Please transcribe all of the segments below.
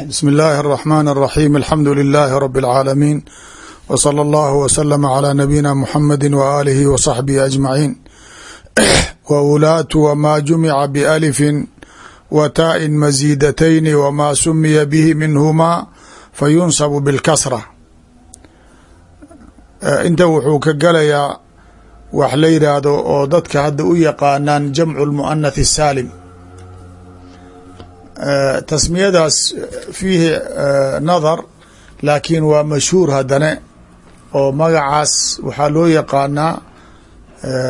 bsm اllahi الرحmn الرaxيm alxamdu لilaahi rb العaalamiin wslى اllah wslm عlى nabiyina mxamadi waalihi wصaxbihi aجmaciin wulaatu wma jumica balifin wa taa'in masiidatayni wma sumiya bihi minhumaa fayunsabu bاlkasra inta wuxuu ka galayaa wax la yidhaahdo oo dadka hadda u yaqaanaan jamcu اlmuanath الsaalim tasmiyadaas fiihi nadar laakiin waa mashhuur haddane oo magacaas waxaa loo yaqaanaa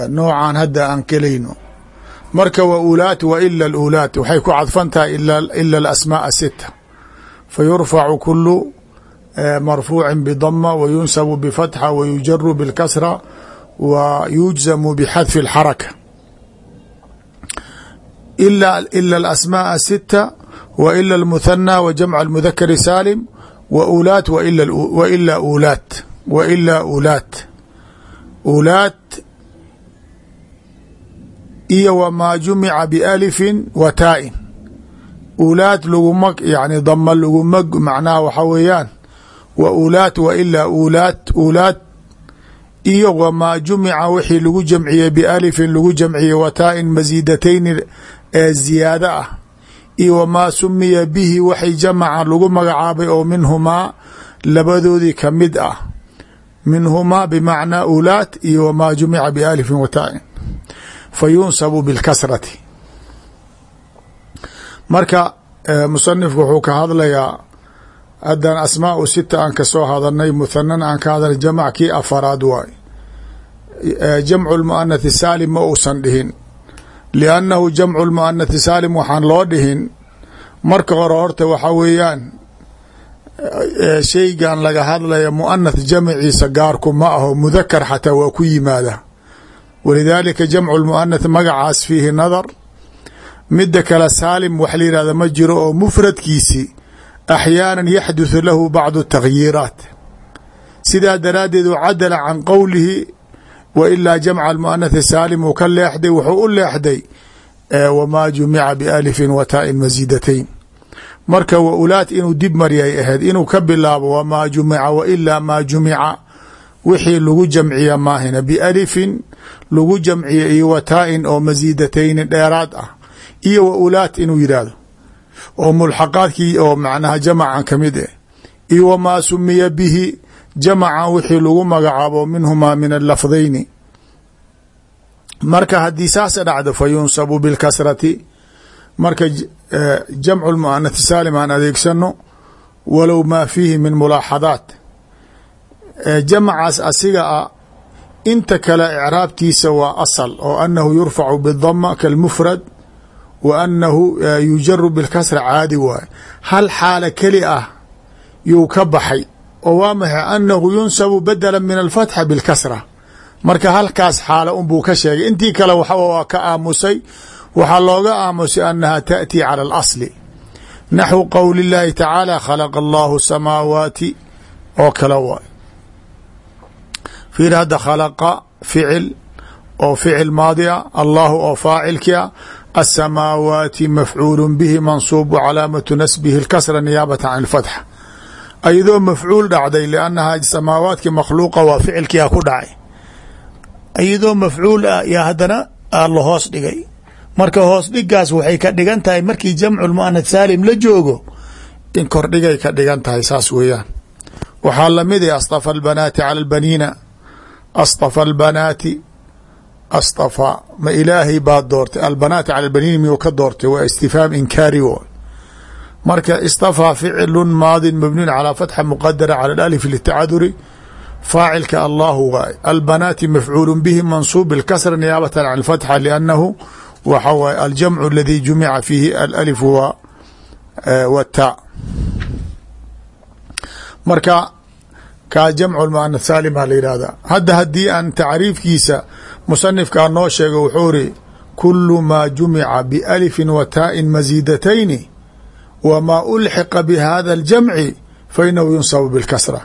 noocan hadda aan kelayno marka wa ulaat wa ila اulaat waxay ku cadfan tahay ila alasmaaء sita fayurfacu kulu marfuuci bdama wa yunsabu bfatxa wa yujaru bاlkasra wa yujzamu bxadfi اlxaraka ila alasmaaء sita wa ila اlmuhanaa wa jamc اlmudakari saalim wa ulaat waila ulaat wa ilaa ulaat. Ulaat iyo wamaa jumica bialifin wa taa'in ulaat laguma yani dama laguma macnaha waxa weeyaan. Wa ulaat wa ilaa ulaat ulaat iyo wamaa jumica wixii lagu jamciyey bialifin lagu jamciyey wa taa'in masiidatayni ee ziyaado ah iyo wamaa sumiya bihi waxay jamaca lagu magacaabay oo minhumaa labadoodii ka mid ah. Minhumaa bimacnaa ulaat iyo wamaa jumica balifin wa taa'in. Fa yunsabu bilkasrati marka musanifku wuxuu ka hadlayaa haddan asmaau sita aan ka soo hadalnay muhanana aan ka hadalnay jamac kii afaraad waay. Jamcu lmuanathi saalim ma uusan dhihin liannahu jamcu lmuanathi saalim waxaan loo dhihin marka hore horta waxaa weeyaan shaygan laga hadlaya muanath jamciisa gaarku ma aho mudakar xataa waa ku yimaada walidaalika jamcu lmuanath magacaas fiihi nadar midda kale saalim wax la yihahda ma jiro oo mufradkiisi axyaana yaxduthu lahu bacdu takhyiiraat sidaa daraaddeed u cadala can qowlihi wa ilaa jamca almuanathi saalim uu ka leexday wuxuu u leexday wamaa jumica bialifin wa taa'in masiidatayn marka wa ulaat inuu dib maryay ahayd inuu ka bilaabo wamaa jumica wa ilaa maa jumica wixii lagu jamciya maahina bialifin lagu jamciya iyo wa taa'in oo masiidatayni dheeraad ah iyo wa ulaat inuu yidhaahdo oo mulxaqaadkii oo macnaha jamacan ka mid eh iyo wamaa sumiya bihi jamacan wixii lagu magacaabo minhumaa min alafdayni marka haddii saasa dhacdo fa yunsabu bilkasrati. Marka jamcu lmuanath saalim aan adeegsano walow maa fiihi min mulaaxadaat. Jamacaas asiga a inta kale icraabtiisa waa asal oo anahu yurfacu bidama kalmufrad wa anahu yujaru bilkasra caadi waaye hal xaala keli ah yuu ka baxay oo waa maxay anahu yunsabu badala min alfatxa bilkasra marka halkaas xaalo unbuu ka sheegay intii kale waxa waa ka aamusay waxaa looga aamusay anaha taأti calى اlasli naxwu qowli اllahi tacaala khalaqa allahu samaawaati oo kale waay fiir hadda khalaqa ficil oo ficil maadi a allahu oo faacilki a asamaawaati mafcuulu bihi mansuub calaamatu nasbihi اlkasra niyaabata can اlfatxa ayadoo mafcuul dhacday liannaha samaawaadki makhluuqa waa ficilkiia ku dhacay. Iyadoo mafcuul ah yaa haddana la hoos dhigay. Marka hoos dhigaas waxay ka dhigan tahay markii jamcu lmuanath saalim la joogo in kordhigay ka dhigan tahay saas weeyaan. Waxaa la mid ah astafa albanaati cala albaniina. Astafa albanaati astafa. Ma ilaahay baad doortay albanaati cala albaniina miyuu ka doortay? Waa istifhaam inkaari marka istafaa ficlu maadin mabniun calaa fatxa muqadara cala alif litacaduri faacilka allahu waay albanaati mafcuulu bihi mansuub bilkasra niyaabatan can alfatxa liannahu waxa waay aljamcu aladi jumica fiihi alif wata marka kaa jamcu lmuanath saalim baa la yidhahdaa hadda haddii aan tacriifkiisa musanifkaa noo sheego wuxuu iri kulu maa jumica bialifin wa taa'in masiidatayni wmaa ulxiqa bihada اljamci fainahu yunsabu bilkasra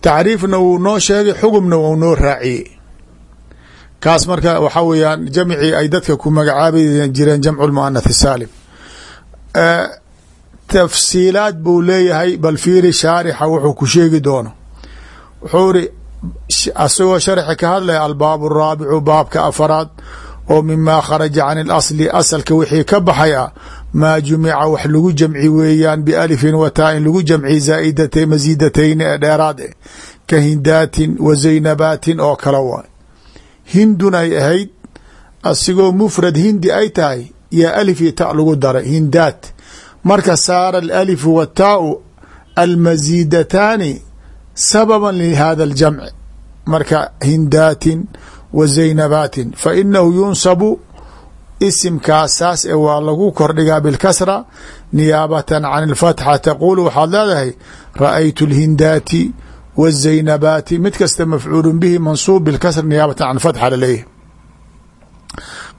tacriifna wuu noo sheegay xugumna wuu noo raaciyey kaas marka waxaa weeyaan jamcii ay dadka ku magacaabi jireen jamcu lmuanath saalim tafsiilaad buu leeyahay bal fiiri shaarixa wuxuu ku sheegi doono wuxuu iri asagoo sharxi ka hadlaya albaab araabicu baabka afaraad oo mimaa kharaja can ilasli asalka wixii ka baxay maa jumica wax lagu jamci weeyaan bialifin wataa-in lagu jamci zaaidata masiidatayni ee dheeraad eh ka hindaatin wa zaynabaatin oo kale waay. Hindun ay ahayd asigoo mufrad hindi ay tahay yaa alif iyo ta lagu daray hindaat. Marka saara alalifu wataau almasiidataani sababa lihada aljamci marka hindaatin wa zaynabaatin fa inahu yunsabu isimkaas saas e waa lagu kordhigaa bilkasra niyaabatan can alfatxa taquulu waxaad leedahay ra'aytu alhindaati wazaynabaati mid kasta mafcuulu bihi mansuub bilkasra niyaabatan can fatxa laleeyahy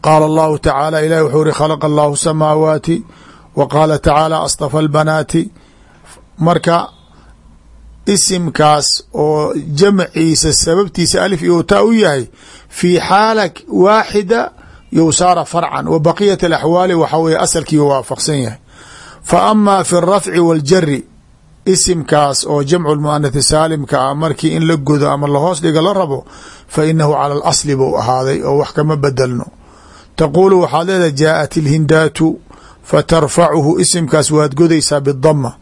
qaala allahu tacaala ilahi wuxuu iri khalaqa allahu samaawaati wa qaala tacaala astafa albanaati. Marka isimkaas oo jamciisa sababtiisa alif iyo taa u yahay fii xaala waaxida you saara farcan wa baqiyat alaxwaali waxaa weye asalkiiu waafaqsan yahay. Fa amaa fi alrafci waaljari isimkaas oo jamcu lmuanathi saalimka ah markii in la godo ama lahoos dhiga la rabo fa inahu cala alasli buu ahaaday oo wax kama bedelno. Taquulu waxaad leedahay jaaءat ilhindaatu fatarfacuhu isimkaas waad godaysaa bidama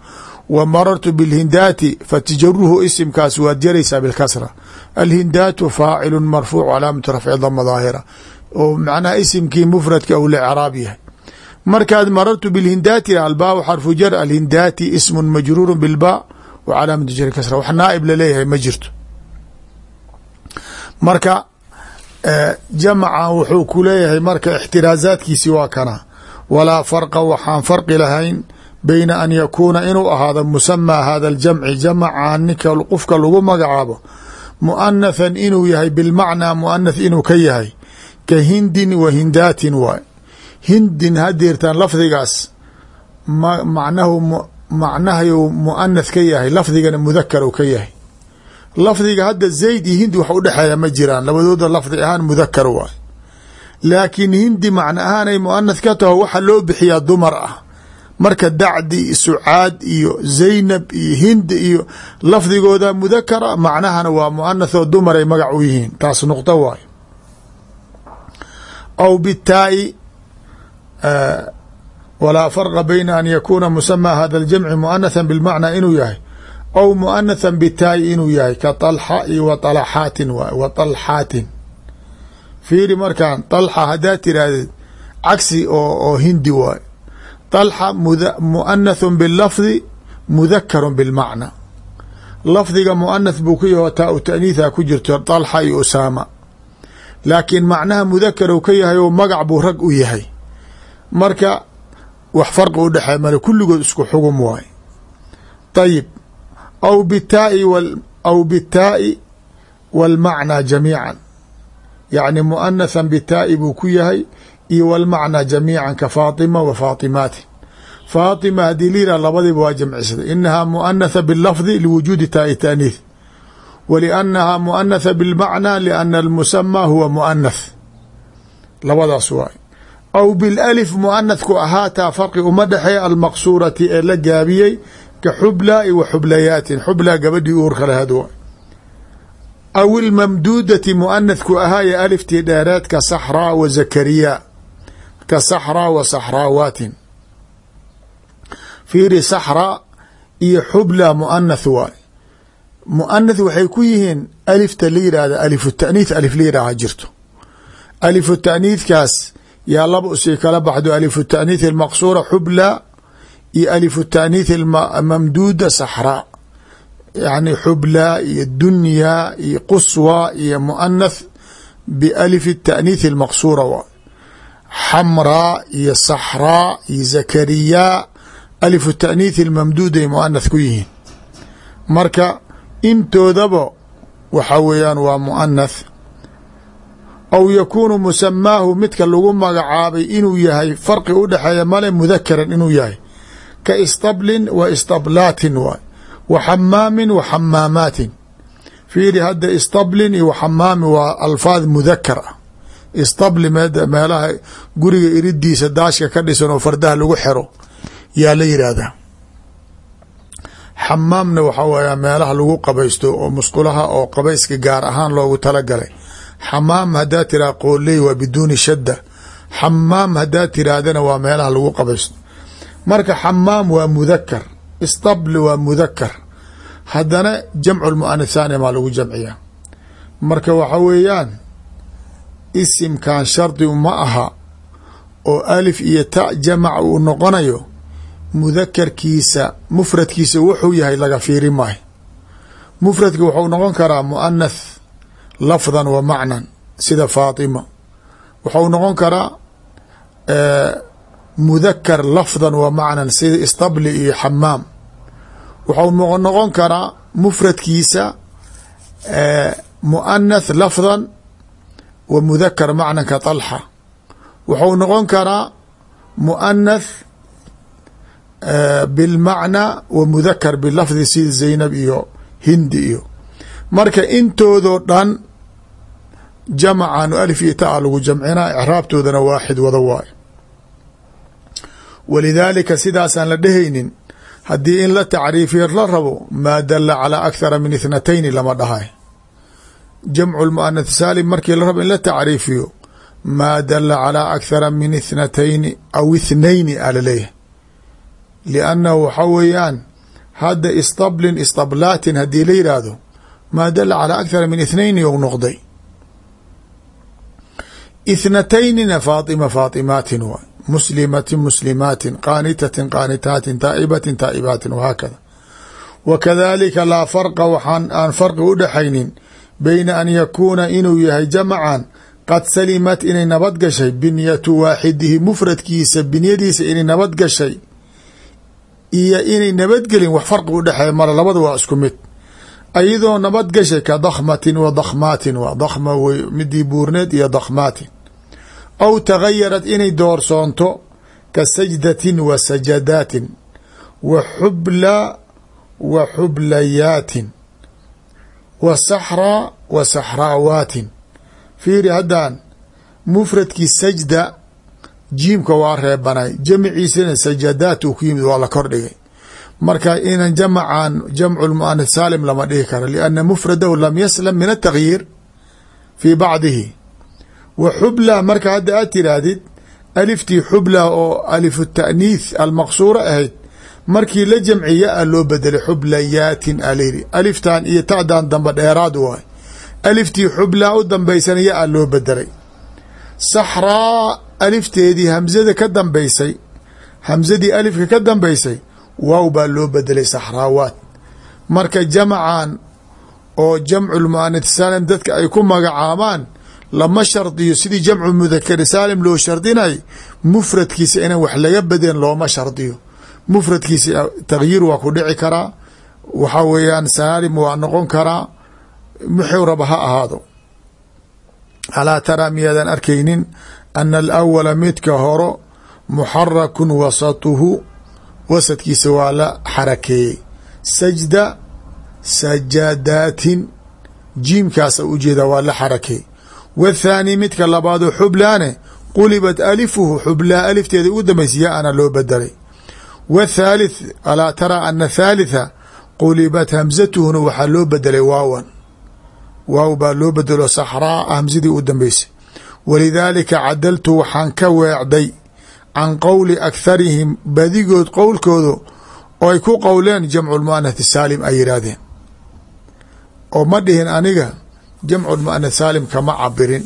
wa marartu bilhindaati fatajaruhu isimkaas waad jaraysaa bilkasra. Alhindaatu faacilu marfuuc calaamatu rafci dama daahira oo macnaha isimkii mufradka ou lecraab yahay. Markaad marartu bilhindaati albaa xarfu jar alhindaati ismun majruuru bilba wa calaamatu jari kasra. Wax naaib la leeyahay ma jirto. Marka jamcan wuxuu ku leeyahay marka ixtiraazaadkiisi waa kana. Walaa farqa waxaan farqi lahayn bayna an yakuuna inuu ahaado musamaa hada aljamci jamcan ninka qofka lagu magacaabo muanathan inuu yahay bilmacnaa muanath inuu ka yahay ka hindin wa hindaatin waay hindin hadeertaan lafdigaas. Macnahu macnahayu muanath ka yahay lafdigana mudakar u ka yahay. Lafdiga hadda zayd iyo hindi wax udhexeeya ma jiraan labadooda lafdi ahaan mudakar waay. Laakiin hindi macna ahaan ay muanath ka taho waxa loo bixiyaa dumar ah. Marka dacdi sucaad iyo zaynab iyo hindi iyo lafdigooda mudakara macnahana waa muanath oo dumar ay magac u yihiin. Taas nuqdo waay aw bitaai walaa farqa bayna an yakuuna musamaa hada aljamci muanathan bilmacnaa inuu yahay aw muanathan bitaai inuu yahay ka طalxa iyo wa طalxaatin waay wa طalxaatin fiiri markaan طalxa haddaad tiraahdeed cagsi oo oo hindi waay طalxa muanathun bilafdi mudakaru bilmacna lafdiga muanath buu ku yaho taa u taaniitha ku jirto طalxa iyo usaama laakiin macnaha mudakar u ka yahay oo magac buu rag u yahay. Marka wax farqi u dhexeey male kulligood isku xugum waay. Ayib aw bitaai aw bitaai wاlmacnaa jamiica yacni muanathan bitaai buu ku yahay iyo wاlmacnaa jamiica ka faatima wa faatimaatin faatima haddii la yihah labadiba waa jamcisada inahaa muanatha bilafdi liwujuudi taai taaniith wliannaha muanatha bilmacnaa liana almusamaa huwa muanath labadaas waay aw bilalif muanathku ahaataa farqi uma dhexeeya almaqsuurati ee la gaabiyey ka xublaa wa xublayaatin xublaa gabadhii uurka laheed waay aw ilmamduudati muanathku ahaaya aliftii dheereed ka saxraa wa zakariya ka saxraa wa saxraawaatin fiiri saxraa iyo xublaa muanath waay muanath waxay ku yihiin alifta la yidhaahda alifu taaniith alif la yidhaaha jirto. Alifu taaniithkaas yaa laba u sii kala baxdo alifu taaniith almaqsuura xubla iyo alifu taaniith mamduuda saxraa yani xublaa iyo dunyaa iyo quswa iyo muanath bialifi taaniith almaqsuura waa xamraa iyo saxraa iyo zakariyaa alifu taaniith almamduuda ay muanath ku yihiin. Marka intoodaba waxa weeyaan waa muanath aw yakuunu musamaahu midka lagu magacaabay inuu yahay farqi u dhexeeya male mudakaran inuu yahay. Ka istablin wa istablaatin waay wa xamaamin wa xamaamaatin fiiri hadda istablin iyo waxamaami waa alfaad mudakar ah. Istabli meelaha guriga iridiisa daashka ka dhisan oo fardaha lagu xero yaa la yidhaahdaa xamaamna waxaa weeya meelaha lagu qabaysto oo musqulaha oo qabayska gaar ahaan loogu talagalay. Xamaam haddaad tiraha qooley waa biduuni shadda. Xamaam haddaad tirahdana waa meelaha lagu qabaysto. Marka xamaam waa mudakar istabli waa mudakar haddana jamcu lmuanathani maa lagu jamciyaa. Marka waxa weeyaan isimkan shardi ma aha oo alif iyo ta jamac uu noqonayo mudakarkiisa mufradkiisa wuxuu yahay laga fiiri maayo mufradka wuxuu noqon karaa muanath lafdan wa macnan sida faatima. Wuxuu noqon karaa mudakar lafdan wa macnan sida istabli iyo xamaam wuxuu noqon karaa mufradkiisa muanath lafdan wa mudakar macnan ka طalxa wuxuu noqon karaa muanath bilmacnaa wa mudakar bilafdi sida zaynab iyo hindi iyo marka intoodoo dhan jamacan alif iyo taa lagu jamcinaa icraabtoodana waaxid wada waayo walidaalika sidaasaan la dhehaynin haddii in la tacriifiyo la rabo maa dala calaa akthara min ithnatayni lama dhahay jamcu lmuanath saalim markii la rabo in la tacriifiyo maa dala calaa akthara min ithnatayni aw ithnayni a la leeyahay liannahu waxa weeyaan hadda istablin istablaatin haddii la yidhaahdo maa dala calaa akthara min ithnayni ou noqday. Ithnataynina faatima faatimaatin waay muslimatin muslimaatin qaanitatin qaanitaatin taa'ibatin taa'ibaatin wahaakada wa kadalika laa farqa waxaan aan farqi u dhexaynin bayna an yakuuna inuu yahay jamacan qad salimat inay nabad gashay binyatu waaxidihi mufradkiisa binyadiisa inay nabad gashay iyo inay nabadgelin wax farqi u dhexeeya mara labada waa isku mid. Ayadoo nabad gashay ka dakhmatin wa dakhmaatin waa dakhma wey midii buurneed iyo dakhmaatin aw tagayarad inay doorsoonto ka sajdatin wa sajadaatin wa xubla wa xublayaatin wa saxraa wa saxraawaatin fiiri haddaan mufradkii sajda jiimka waa reebanay. Jamciisana sajadaat ku yimid waa la kordhigay marka inan jamacan jamcu lmuanath saalim lama dhihi karo lianna mufradahu lam yaslam min atagyiir fii bacdihi. Wa xubla marka hadda aad tiraahdid aliftii xubla oo alifu taaniith almaqsuura ahayd markii la jamciya a loo bedelay xublayaatin alayri aliftan iyo ta'dan dambe dheeraad waay aliftii xublaa u dambaysana ya a loo bedelay. Saxraa alifteedii hamzada ka dambaysay hamzadii alifka ka dambaysay waaw baa loo bedelay saxraawaat marka jamacan oo jamcu lmuanath saalim dadka ay ku magacaabaan lama shardiyo sidii jamcu mudakari saalim loo shardinay mufradkiisa inaan wax laga bedeen looma shardiyo. Mufradkiisa takhyiir waa ku dhici karaa waxaa weeyaan saalim waa noqon karaa muxuu raba ha ahaado. Alaa taraa miyaadan arkaynin ana alawala midka horo muxarakun wasatuhu wasadkiisa waa la xarakeeyey sajda sajadaatin jiimkaasa u jeedaa waa la xarakeey wathaani midka labaadoo xublaane qulibat alifuhu xublaa alifteeda ugu dambaysa ya-ana loo bedelay wathaalith alaa taraa ana thaalitha qulibat hamsatuhuna waxaa loo bedelay waawan waaw baa loo bedelo saxraa hamsadii u dambaysay walidaalika cadaltu waxaan ka weecday can qowli akharihim badigood qowlkooda oo ay ku qowleen jamcu lmuanath saalim ay yidhaahdeen. Oo ma dhihin aniga jamcu lmuanath saalim kama cabirin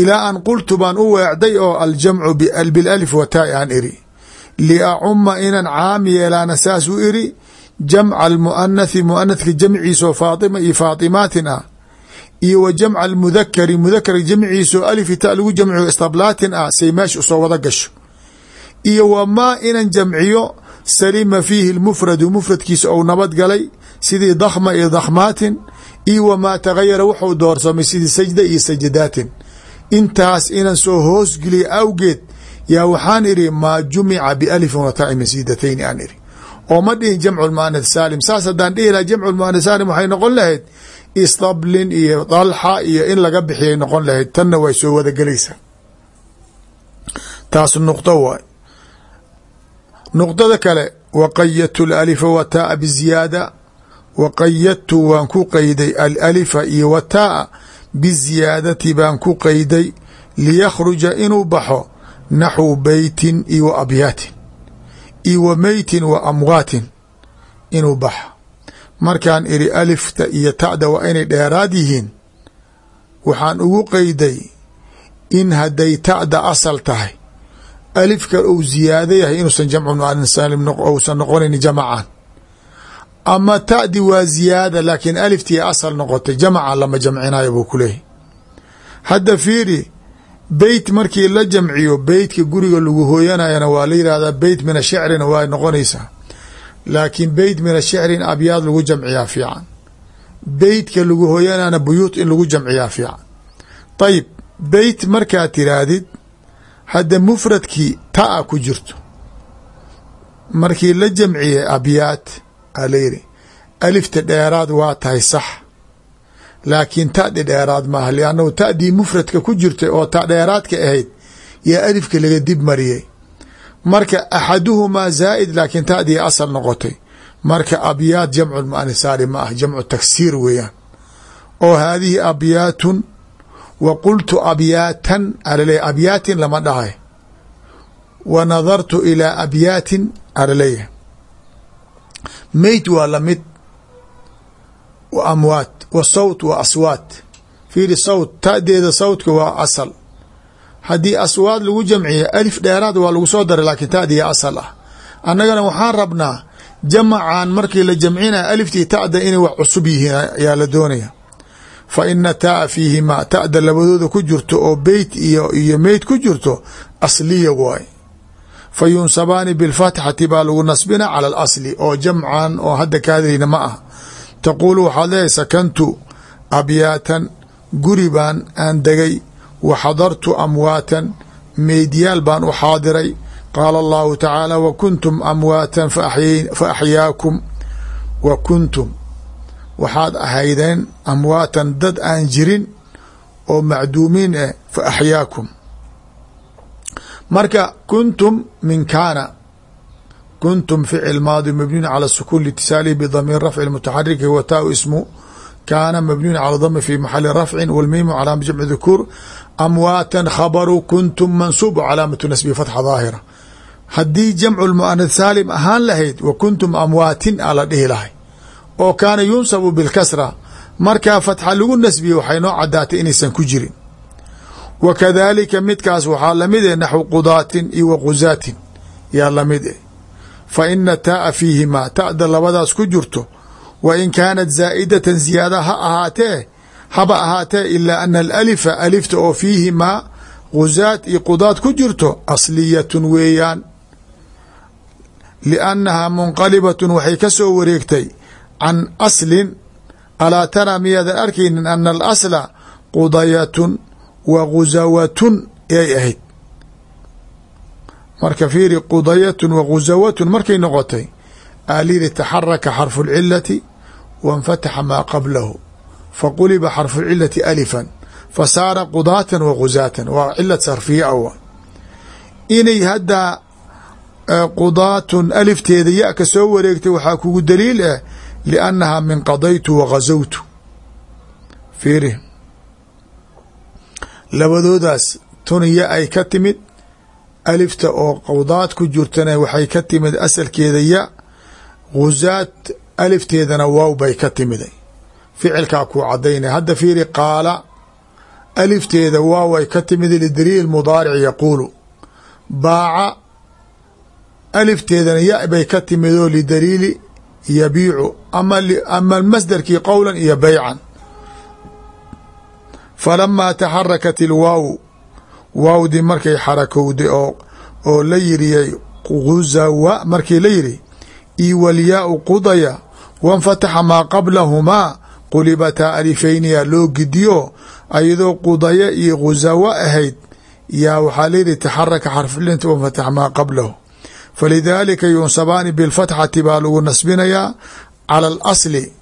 ilaa an qultu baan u weecday oo aljamcu bilalif wataa aan iri liacuma inan caam yeelaana saas u iri jamca almuanathi muanathka jamciisoo faatima iyo faatimaatin ah iyo wa jamca almudakari mudakara jamciisoo alifi ta lagu jamciyo istablaatin ah say meesha u soo wada gasho. Iyo wamaa inan jamciyo salima fiihi lmufradu mufradkiisa ou nabad galay sidii dakhma iyo dakhmaatin iyo wamaa tagayara wuxuu doorsamay sidii sajda iyo sajadaatin intaas inan soo hoosgeliya awgeed yaa waxaan idhi maa jumica bialifin wataai masiidatayni aan idhi. Oo ma dhihin jamcu lmuanath saalim saas haddaan dhihi laha jamcu lmuanath saalim waxay noqon lahayd istablin iyo dalxa iyo in laga bixiyay noqon lahayd. Tanna way soo wada gelaysaa. Taas nuqdo waay. Nuqdada kale wa qayadtu alalifa wataa'a biziyaada wa qayadtu waan ku qeyday alalifa iyo wataa'a biziyaadati baan ku qeyday liyakhruja inuu baxo naxwu beytin iyo wa abyaatin iyo wa meytin wa amwaatin inuu baxo markaan iri alifta iyo ta'da waa inay dheeraad yihiin waxaan ugu qeyday in hadday ta'da asal tahay. Alifka uu ziyaado yahay inuusan jamcu muanin saalim uusan noqonayn jamacan ama ta'di waa ziyaada laakiin aliftii asal noqotay jamaca lama jamcinayo buu ku leeyahy hadda fiiri beyt markii la jamciyo beytka guriga lagu hooyanayana waa la yihahdaa beyt min ashicrina waa noqonaysaa laakiin beyt min ashicrin abyaad lagu jamciyaa fiican. Beytka lagu hooyanana buyuut in lagu jamciyaa fiican. Ayib beyt markaad tiraahdid hadda mufradkii ta'a ku jirto. Markii la jamciyey abyaad aa la yidhi alifta dheeraad waa tahay sax. Laakiin ta'di dheeraad maaha liannahu ta'dii mufradka ku jirtay oo ta dheeraadka ahayd yaa alifka laga dib mariyey marka axaduhumaa zaa'id laakiin ta'dii asal noqotay. Marka abyaad jamcu muanisaari ma ah jamcu taksiir weeyaan. Oo haadihi abyaatun wa qultu abyaatan alaleeyahy abyaatin lama dhahay. Wa nadartu ilaa abyaatin alaleeyahay meyt waa la mid wa amwaat wa sawt wa aswaat. Fiiri sawt ta'deeda sawtka waa asal haddii aswaad lagu jamciya alif dheeraad waa lagu soo daray laakiin ta'diya asal ah. Annagana waxaan rabnaa jamacan markii la jamcinaya aliftii ta'da inay wax cusub yihiin ayaa la doonaya. Fa ina taaa fiihimaa ta'da labadooda ku jirto oo beyt iyo iyo meyd ku jirto asliya waay fa yunsabaani bilfatxati baa lagu nasbina cala alasli oo jamcan oo hadda kaadayna ma ah taquulu waxaad leedahay sakantu abyaatan guri baan aan degay wa xadartu amwaatan meydyaal baan u xaadiray qaala allahu tacaala wa kuntum amwaatan fa axyaakum wa kuntum waxaad ahaydeen amwaatan dad aan jirin oo macduumiin ah fa axyaakum marka kuntum min kaana kuntum ficil maadi mabniun cala sukuun litisaalihi bidamiir rafci mutaxariki wa taau ismu kaana mabniun cala dami fi maxali rafcin walmiimu calaama jamci dhukuur amwaatan khabaru kuntum mansuub calaamatu nasbi fatxa daahira haddii jamcu lmuanad saalim ahaan lahayd wa kuntum amwaatin a la dhihi lahay oo kaana yunsabu bilkasra markaa fatxa lagu nasbiye waxay noo cadaatay inaysan ku jirin wa kadaalika midkaas waxaa la mid eh naxwu qudaatin iyo wa qusaatin yaa la mid eh fa labadaas ku jirto wa in kaanat zaa'idatan ziyaada ha ahaatee haba ahaatee ilaa ana alalifa alifta oo fiihimaa qusaat iyo qudaad ku jirto asliyatun weeyaan. Liannahaa munqalibatun waxay ka soo wareegtay can aslin alaa taraa miyaadan arkaynin ana alasla qudayatun wa gusawatun yay ahayd. Marka fiiri qudayatun wa gusawatun markay noqotay aalili taxaraka xarfu lcilati wainfataxa maa qablahu faquliba xarfu lcilati alifan fasaara qudaatan wa gusaatan waa cilad sarfiya awa inay haddaa qudaatun alifteeda ya ka soo wareegtay waxaa kugu daliil ah liannahaa min qadaytu wa gazawtu fiiri labadoodaas tun ya ay ka timid alifta oo qudaad ku jirtana waxay ka timid asalkeeda ya gusaad alifteedana waaw bay ka timiday. ficilkaa kuu cadaynaya hadda fiiri qaala alifteeda waaw ay ka timid lidaliil mudaaric yaquulu. Baaca alifteedana ya bay ka timid oo lidaliili yabiicu ama masdarkii qowlan iyo beycan falamaa taxarakat ilwaaw waawdii markay xarakowday oo la yiriyay guzawa markii la yiri io walyaau qudaya wanfataxa maa qablahumaa qulibataa alifayniya loo gidiyo ayadoo qudaya iyo guzawa ahayd yaa waxaa layihi taxaraka xarflinta wanfataxa maa qablahu. Falidaalika yunsabaani bilfatxati baa lagu nasbinayaa cala alasli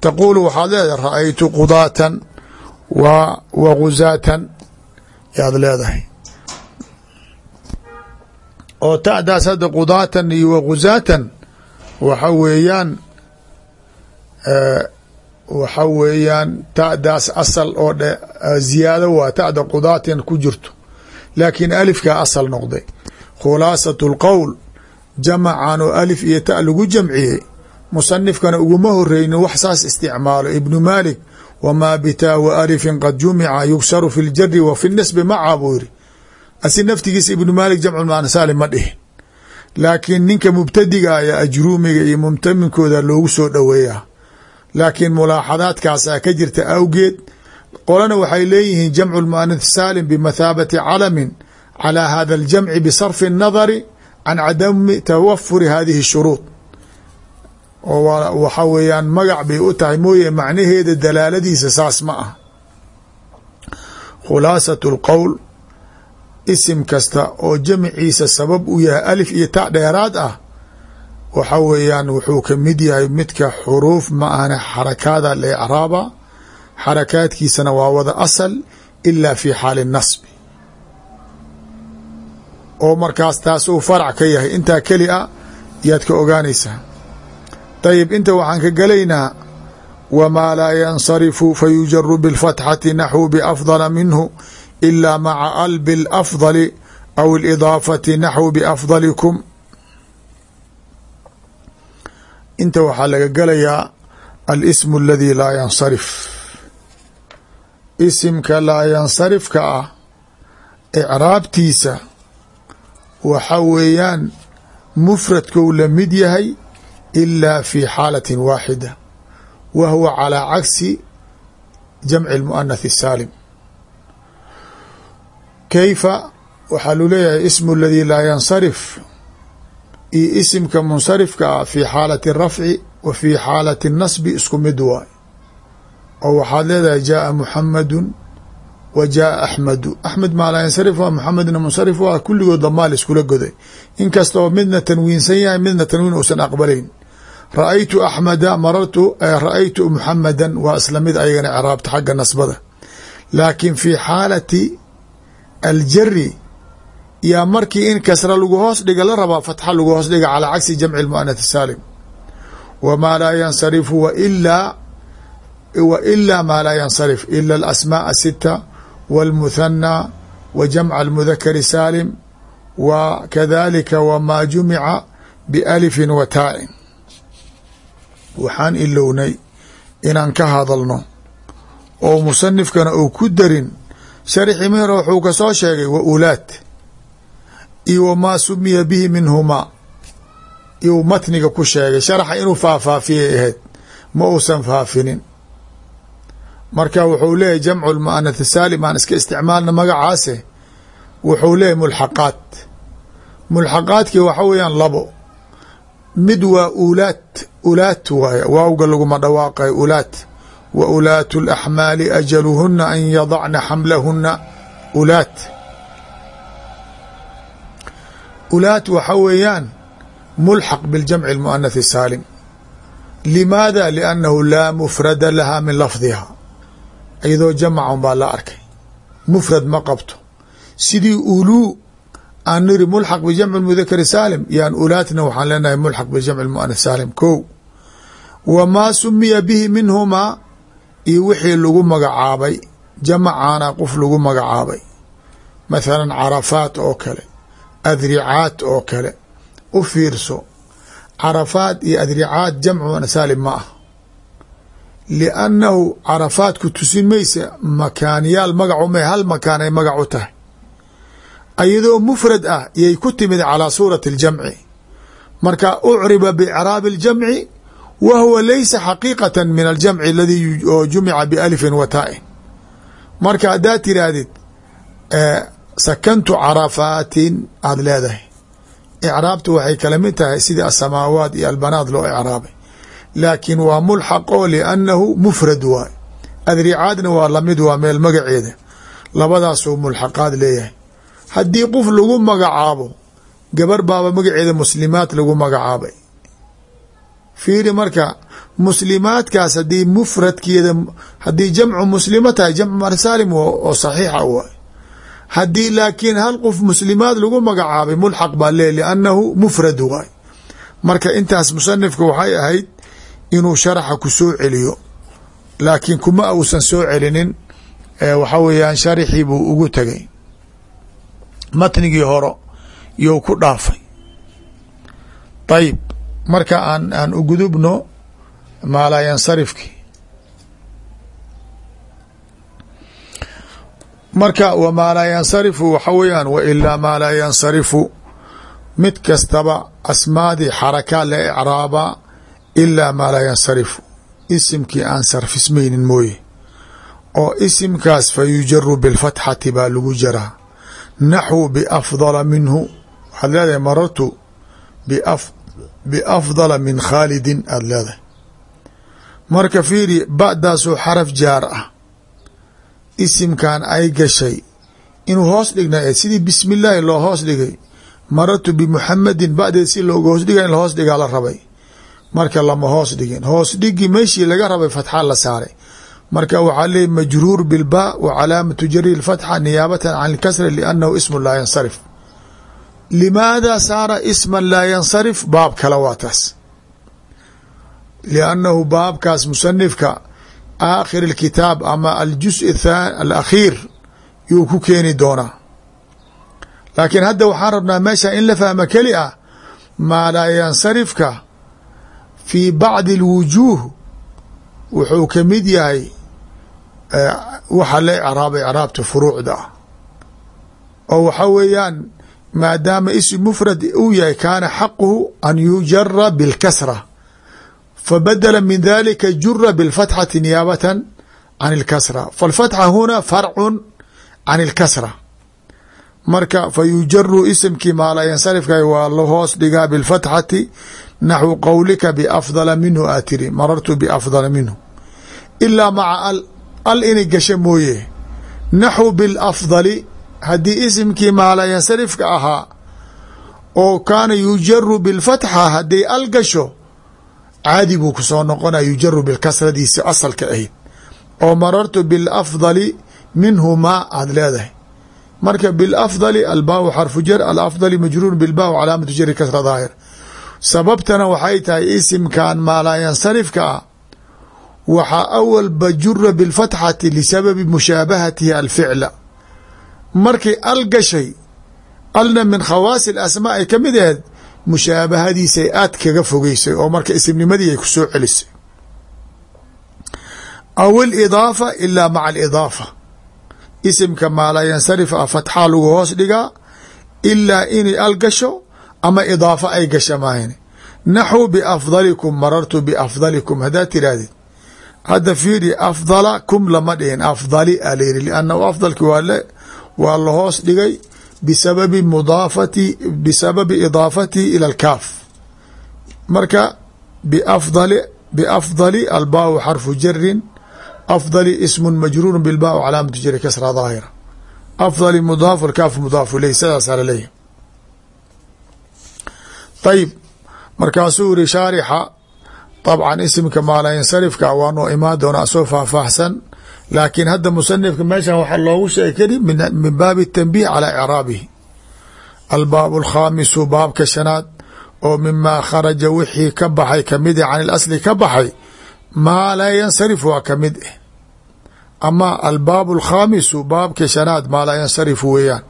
taquulu waxaad leedahay ra'aytu qudaatan wa guzaatan yaad leedahay. Oo ta'daas hadda qudaatan iyo wa guzaatan waxa weeyaan waxa weeyaan ta'daas asal oo dhe ziyaado waa ta'da qudaatin ku jirto. Laakiin alifkaa asal noqday. Khulaasat اlqowl jamacan oo alif iyo ta lagu jamciyey musanifkana uguma horeynin wax saas isticmaalo. Ibnu malik wamaa bitaa wa alifin qad jumica yugsaru fi ljari wa fi nisbi maca buu yiri asi naftigiisa ibnu malik jamcu maansaali ma dhihin laakiin ninka mubtadiga ah ayaa ajruumiga iyo mumtaminkooda loogu soo dhoweeyaa laakiin mulaaxadaadkaasaa ah ka jirta awgeed qolana waxay leeyihiin jamcu lmu'anah saalim bimathaabati calamin calaa hada aljamci bisarfi الnadari can cadami tawafuri hadihi shuruud. Oo waxa weeyaan magac bay u tahay mooye macnaheeda dalaaladiisa saas ma ah. Khulaasat qowl isim kasta oo jamciisa sabab u yahay alif iyo ta dheeraad ah waxa weeyaan wuxuu ka mid yahay midka xuruuf ma ahna xarakaada lecraaba xarakaadkiisana waa wada asal ila fi xaali nasbi. Oo markaas taas uu farac ka yahay intaa keli a yaad ka ogaanaysaa. Dayib inta waxaan ka gelaynaa wamaa laa yansarifu fayujaru biاlfatxati naxwu biafdala minhu ila maca al biاlafdali aw اlidaafati naxwu biafdalikum inta waxaa laga gelayaa alismu aladi laa yansarif isimka laa yansarifka ah icraabtiisa waxa weeyaan mufradkou la mid yahay ila fi xaalatin waaxida wa huwa calaa cagsi jamci اlmuanath الsaalim kayfa waxaa lu leeyahay ismu aladi laa yansarif iyo isimka munsarifka ah fi xaalati الrafci wa fi xaalati الnasbi isku mid waay oo waxaad leedahay jaaa muxamadu wa jaaa axmedu axmed maa laa yansarif waa muxamedna munsarif waa kulligood damaal iskula goday inkastoo midna tanwiinsan yahay midna tanwiin uusan aqbalayn ra-aytu axmeda marartu ra-aytu muxameda waa isla mid ayagana craabta xagga nasbada laakiin fi xaalati aljari yaa markii in kasra lagu hoos dhiga la rabaa fatxa lagu hoos dhiga calaa cagsi jamci muanath saalim. Wamaa laa yansarifu wailaa wa ilaa maa laa yansarif ila alasmaaa sita wاlmuthana wa jamca almudakari saalim wa kadalika wamaa jumica bialifin wa taa'in. Waxaan ilownay inaan ka hadalno oo musanifkana uu ku darin sharxi mihra wuxuu ka soo sheegay wa ulaad iyo wamaa sumiya bihi minhumaa iyuu matniga ku sheegay sharaxa inuu faahfaafiyay ahayd ma uusan faafinin marka wuxuu leeyahy jamcu lmuanath saalim aan iska isticmaalna magacaase. Wuxuu leeyahy mulxaqaat mulxaqaadkii waxa weeyaan labo mid waa ulaat ulaat waay waawga laguma dhawaaqayo ulaat wa ulaatu laxmaali ajaluhuna an yadacna xamlahuna ulaat ulaat waxa weeyaan mulxaq biljamci اlmuanath saalim limaada liannahu laa mufrada laha min lafdiha iyadoo jamacun baa la arkay mufrad ma qabto sidii uluu aan niri mulxaq bijamci mudakari saalim yaan ulaatna waxaan leenahay mulxaq bijamci muanath saalim ko wamaa sumiya bihi minhumaa iyo wixii lagu magacaabay jamacaana qof lagu magacaabay. Mathalan carafaat oo kale adricaat oo kale u fiirso carafaat iyo adricaat jamcu muanath saalim ma ah liannahu carafaat ku tusin maysa makaaniyaal magacu ma hal makaan ay magac u tahay. Ayadoo mufrad ah yay ku timid calaa suurati اljamci marka ucriba bicraabi اljamci wa huwa laysa xaqiiqata min aljamci aladii oo jumica bialifin wa taa'in marka haddaad tiraahdid sakantu carafaatin aada leedahay icraabtu waxay kala mid tahay sidii asamaawaat iyo albanaad loo icraabay laakiin waa mulxaqo liannahu mufrad waay adricaadna waa la mid waa meel magaceeda labadaasuu mulxaqaad leeyahay haddii qof lagu magacaabo gabar baaba magaceeda muslimaad lagu magacaabay fiiri marka muslimaadkaas haddii mufradkeeda haddii jamcu muslimo tahay jamcu marsaalim oo saxiixa waay haddii laakiin hal qof muslimaad lagu magacaabay mulxaq baa lee liannahu mufrad waay. Marka intaas musanifka waxay ahayd inuu sharaxa ku soo celiyo. Laakiin kuma uusan soo celinin waxa weeyaan sharixii buu ugu tegay matnigii horo you ku dhaafay. Ayib marka aan aan ugudubno maalaa yansarifki. Marka wamaa laa yansarifu waxa weeyaan wa ilaa maa laa yansarifu. Mid kastaba asmaadii xarakaad la ecraaba ilaa maa laa yansarifu. Isimkii aan sarfismaynin mooye. Oo isimkaas fa yujaru bilfatxati baa lagu jaraa. Naxwu biafdala minhu. Waxaad leedahay marartu biafdala min khaalidin aada leedahay marka fiiri ba'daasoo xaraf jaar ah isimkan ay gashay inuu hoos dhigna sidii bismi illaahi loo hoos dhigay marartu bimuxamadin ba'deed si looga hoos dhiga in la hoos dhigaa la rabay marka lama hoos dhigin hoos dhigi meeshii laga rabay fatxa la saaray marka waxaa leey majruur bilba wa calaamatu jari lfatxa niyaabatan can ilkasri liannahu ismu laa yansarif limaada saara isman laa yansarif baab kale waa taas liannahu baabkaas musanifka aakhir اkitaab ama aljus alakhiir yuu ku keeni doonaa laakiin hadda waxaan rabnaa meesha in la fahmo keli ah maa laa yansarifka fii bacdi اlwujuuh wuxuu ka mid yahay waxa la ecraaba ecraabta furuucda ah oo waxa weeyaan maadaama ism mufrad uu yahay kaana xaquhu an yujara bilkasra fabadla min dalika jura bاlfatxati niyaabata can اlkasra faاlfatxa huna farcu can اlkasra marka fayujaru isimkii maalaa yansarifka waa la hoos dhigaa biاlfatxati naxwu qowlika biafdala minhu aa tiri marartu biafdala minhu ilaa maca al al inay gasho mooye naxwu biاlafdali haddii isimkii maalaa yansarifka ahaa oo kaana yujaru biاlfatxa hadday al gasho caadi buu ku soo noqonaya yujaru bilkasradiisi asalka ahayd. oo marartu bilafdali minhumaa aada leedahay. marka bilafdali albaaw xarfu jar alafdali majruur bilbaaw calaamatu jari kasra daahir. sababtana waxay tahay isimkan maalaa yansarifka ah waxaa awalba jura bilfatxati lisababi mushaabahatihi alficla markay al gashay alna min khawaasi alasmaa ay ka mid aheed mushaabahadiisay aad kaga fogeysay oo marka isimnimadii ay ku soo celisay. Aw ilidaafa ilaa maca alidaafa isimka maalaa yansarif ah fatxaa lagu hoos dhigaa ilaa inay al gasho ama idaafa ay gasha maahan naxwu biafdalikum marartu biafdalikum haddaad tirahdid hadda fiiri afdala kum lama dhihin afdali a la yiri liannahu afdalki waa la hoos dhigay bisababi mudaafati bisababi idaafatihi ila alkaaf. Marka biafdali biafdali albaaw xarfu jarin afdali ismu majruuru bilbaa calaamatu jari kasra daahira. Afdali mudaafu alkaaf mudaafu ileyh sidaasaa laleeyahy ayib markaasuu yiri shaarixa طabcan isimka maalayansarifka waa noo imaan doonaa soo faahfaahsan laakiin hadda musanifka meeshan waxaa loogu sheegay keli min baabi tanbiih calaa icraabihi albaab alkhaamisu baabka shanaad oo mimaa kharaja wixii ka baxay ka mid eh ah can ilasli ka baxay maa laa yansarif waa ka mid eh. Ama albaab alkhaamisu baabka shanaad maa laa yansarif weeyaan.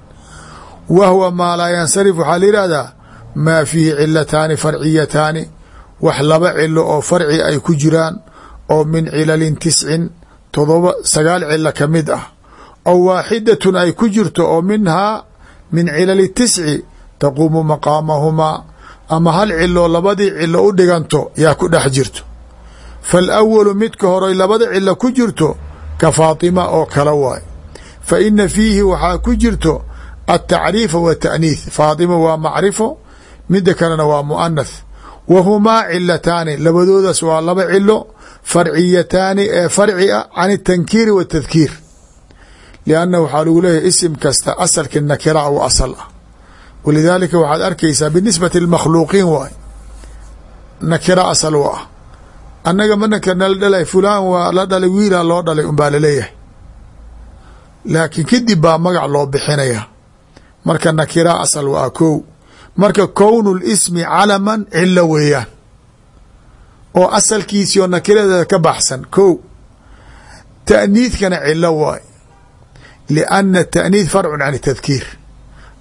Wa huwa maa laa yansarif waxaa la yidhaahdaa maa fiihi cilataani farciyataani wax laba cilo oo farci ay ku jiraan oo min cilalin tiscin todoba sagaal cilo ka mid ah aw waaxidatun ay ku jirto oo minhaa min cilali tisci taquumu maqaamahumaa ama hal cilo labadii cilo u dhiganto yaa ku dhex jirto. Faalawalu midka hore labada cilo ku jirto ka faatima oo kala waay fa ina fiihi waxaa ku jirto altacriifa wa taaniith faatima waa macrifo mida kalena waa muanath wa humaa cilataani labadoodaas waa laba cilo farciyataani ee farci ah can اtankiiri w اtadkiir lianna waxaa lagu leeyahay isim kasta asalka nakira u asal ah walidaalika waxaad arkaysaa binisbati اlmakhluuqiin waay nakira asal u ah annaga ma nakirna la dhalay fulaan waa la dhalay wiila loo dhalay unbaa laleeyahay laakiin kadib baa magac loo bixinaya marka nakira asal waa kow marka kownu lismi calaman cilo weeyaan oo asalkiisii oo nakiradeeda ka baxsan ko taأniidkana cilo waay liأna التأniid farcu can التadkiir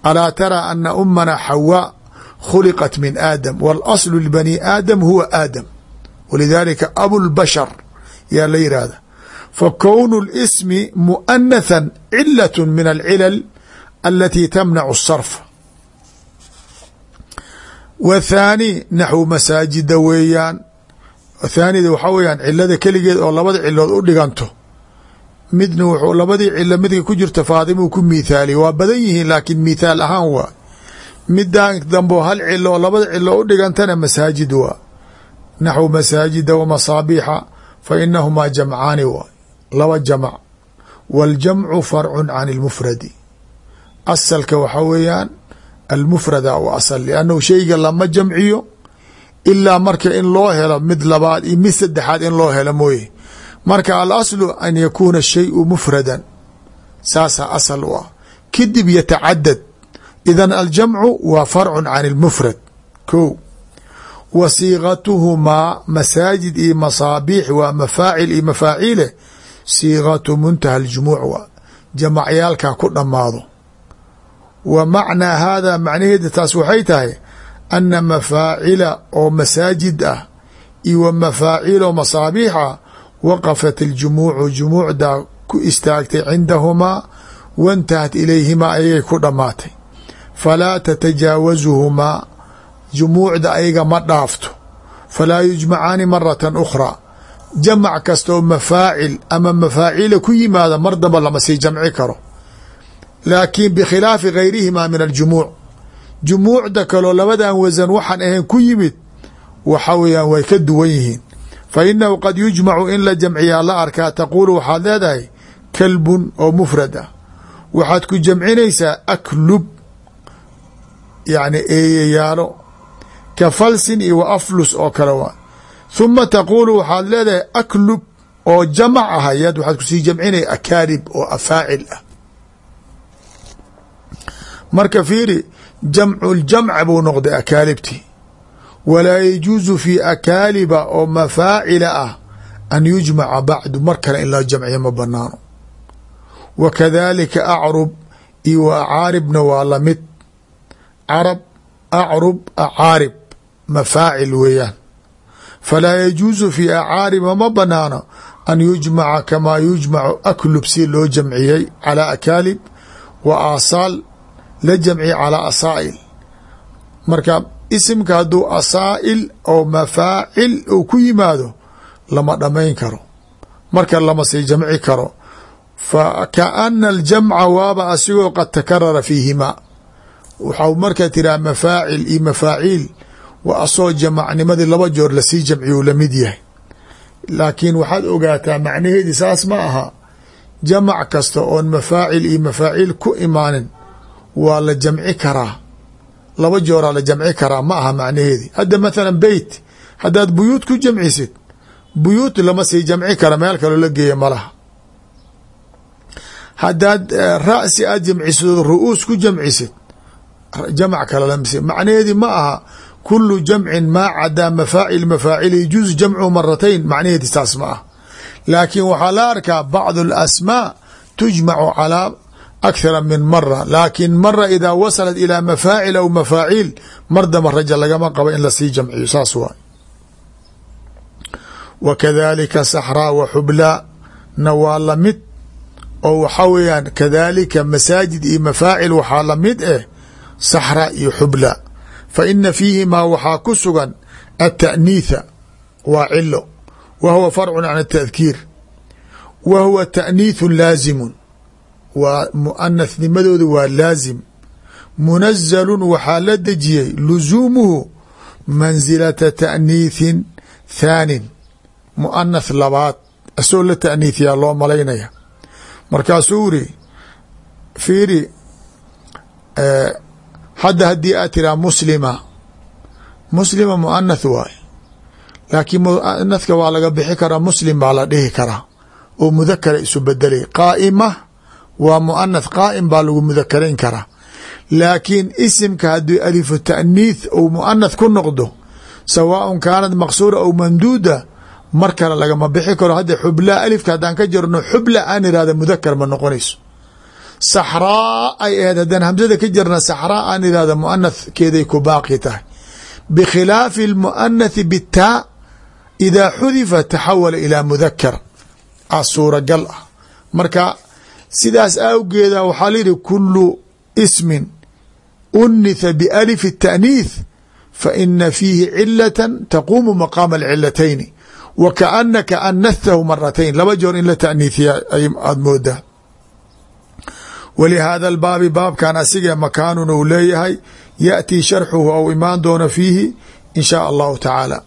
alaa taraa ana umana xawaa khuliqat min aadam wاlaslu lbani aadam huwa aadam walidalika abulbashar yaa la yihahda fakownu اlsmi muanatha cilaة min alcilal alati tamnacu الsarfa w thaani naxwu masaajida weeyaan thaanida waxaa weyaan cilada keligeed oo labada cilood u dhiganto midna wuxuu labadii cilo midka ku jirta faadimuu ku mithaaliy waa badan yihiin laakiin mithaal ahaan waa. Midaan dambo hal cilo oo labada cilo u dhigantana masaajid waa. Naxwu masaajida wa masaabiixa fa inahumaa jamcaani waa. Laba jamc. Waاljamcu farcu can اlmufradi asalka waxaa weeyaan almufrada u asal liannahu shayga lama jamciyo ilaa marka in loo helo mid labaad iyo mid saddexaad in loo helo mooye. Marka alaslu an yakuuna shayu mufradan. Saasaa asal u ah kadib yatacadad idan aljamcu waa farcu can اlmufrad ko wa siiqatuhumaa masaajid iyo masaabiix waa mafaacil iyo mafaaciile. Siiqatu muntaha اljumuuc waa. Jamacyaalkaa ku dhammaado. Wa macnaa haadaa macnaheeda taas waxay tahay ana mafaacila oo masaajid ah iyo wa mafaacil oo masaabiix ah waqafat اljumuucu jumuucdaa ku istaagtay cindahumaa waintahat ilayhimaa ayagay ku dhammaatay falaa tatajaawazuhumaa jumuucda ayaga ma dhaafto falaa yujmacaani marata ukhraa jamac kasta oo mafaacil ama mafaacila ku yimaada mar damba lama sii jamci karo laakiin bikhilaafi gayrihimaa min aljumuuc jumuucda kaloo labadan wasan waxaan ahayn ku yimid waxa weeyaan way ka duwan yihiin. Fa inahu qad yujmacu in la jamciyaa la arkaa taquulu waxaad leedahay kalbun oo mufrad ah. Waxaad ku jamcinaysaa aklub yacni eeyayaalo ka falsin iyo aflus oo kale waa. Huma taquulu waxaad leedahay aklub oo jamac ah ayaad waxaad ku sii jamcinaya akaalib oo afaacil ah. Marka fiiri jamcu ljamca buu noqday akaalibti walaa yajuusu fi akaaliba oo mafaacila ah an yujmaca bacdu mar kale in la jamciyo ma banaano wa kadalika acrub iyo wa acaaribna waa la mid carab acrub acaarib mafaacil weeyaan. Falaa yajuusu fi acaariba ma banaano an yujmaca kamaa yujmacu aklub si loo jamciyey calaa akaalib wa aasaal la jamciye calaa asaa'il. Marka isimka hadduu asaa'il oo mafaacil uu ku yimaado lama dhamayn karo. Marka lama sii jamci karo. Fa kaana aljamca waaba asigoo qad takarara fiihimaa waxau markaa tiraa mafaacil iyo mafaaciil wa asoo jamacnimadii laba joor la sii jamciyu la mid yahay. Laakiin waxaad ogaataa macnaheedii saas ma aha. Jamac kasta oon mafaacil iyo mafaaciil ku imaanin waa la jamci karaa. Laba jooraa la jamci karaa ma aha macnaheedi. Hadda mathalan beyt haddaad buyuut ku jamcisid buyuut lama sii jamci kara meel kaloo la geeya malaha haddaad ra'si aad jamcisid ru'uus ku jamcisid jamc kale lamas macnaheedi ma aha kulu jamcin maa cadaa mafaacil mafaacil yajuuzu jamcu maratayn macnaheedi saas ma ah laakiin waxaa la arkaa bacd alasmaa tujmacu calaa akthara min mara laakin mara idaa wasalat ilaa mafaacil aw mafaaciil mar damba raja lagama qabo in la sii jamciyo saas waay wa kadalika saxraa wa xublaa na waa la mid oo waxaa weeyaan kadalika masaajid iyo mafaacil waxaa la mid eh saxra iyo xubla fa ina fiihimaa waxaa ku sugan ata'niitha waa cilo wa huwa farcun can atadkiir wa huwa ta'niithu laazimun waa muanahnimadooda waa laazim. Munazalun waxaa la dejiyey lusuumuhu mansilata ta'niithin thaanin. Muanath labaad asoo la ta'niithiyaa loo malaynaya. Markaasuu iri fiiri hadda haddii aad tiraa muslima muslima muanath waay. Laakiin muanathka waa laga bixi karaa muslim baa la dhihi karaa. Oo mudakara isu bedelay qaa'ima waa muanath qaa'im baa lagu mudakarayn karaa. Laakiin isimka haddii alifu taaniith ou muanath ku noqdo sawaaءun kaanat maqsuura aw mamduuda mar kale lagama bixi karo. Hadda xublaa alifka haddaan ka jirno xubla aan irahda mudakar ma noqonayso. Saxraa ay aheed haddaan hamsada ka jirna saxraa aan irahda muanathkeeday ku baaqi tahay. Bikhilaafi اlmuanathi bitaa idaa xudifa taxawala ilaa mudakar a suuragal ah. Marka sidaas awgeeda waxaa layihi kulu ismin unitha bialif الtaأniith faina fiihi cilata taquumu maqaama alcilatayni wa kaanaka anathahu maratayn laba joor in la taaniithiya aad moodaa walihaada albaabi baabkan asigee makaanun uu leeyahay yaأtii sharxuhu ou imaan doono fiihi in shaa allahu tacaala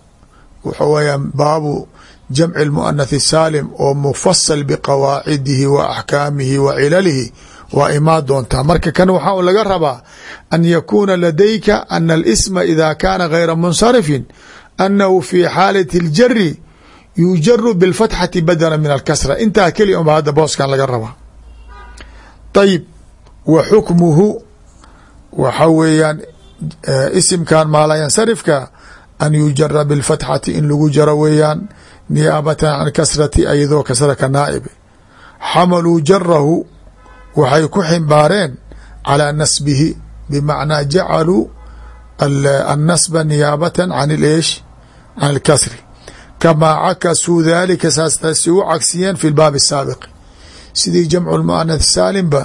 wuxuu weyaa baabu jamci اlmuanath saalim oo mufasal biqawaacidihi wa axkaamihi wa cilalihi waa imaan doontaa marka kan waxaa laga rabaa an yakuuna ladayka ana alisma ida kaana gayra munsarifin annahu fi xaalati اljari yujaru biاlfatxati badala min alkasra intaa keliya unba hadda booskan laga rabaa ayib wa xukmuhu waxa weeyaan isimkan maalayansarifka an yujara biاlfatxati in lagu jaro weeyaan niyaabatan can kasrati iyadoo kasraka ka xamaluu jarahu waxay ku ximbaareen calىa nasbihi bimacnaa jacaluu annasba niyaabatan can ileesh can ilkasri kamaa cakasuu dalika saastasi u cagsiyeen fi lbaabi asaabiqi sidii jamcu lmu'anath saalimba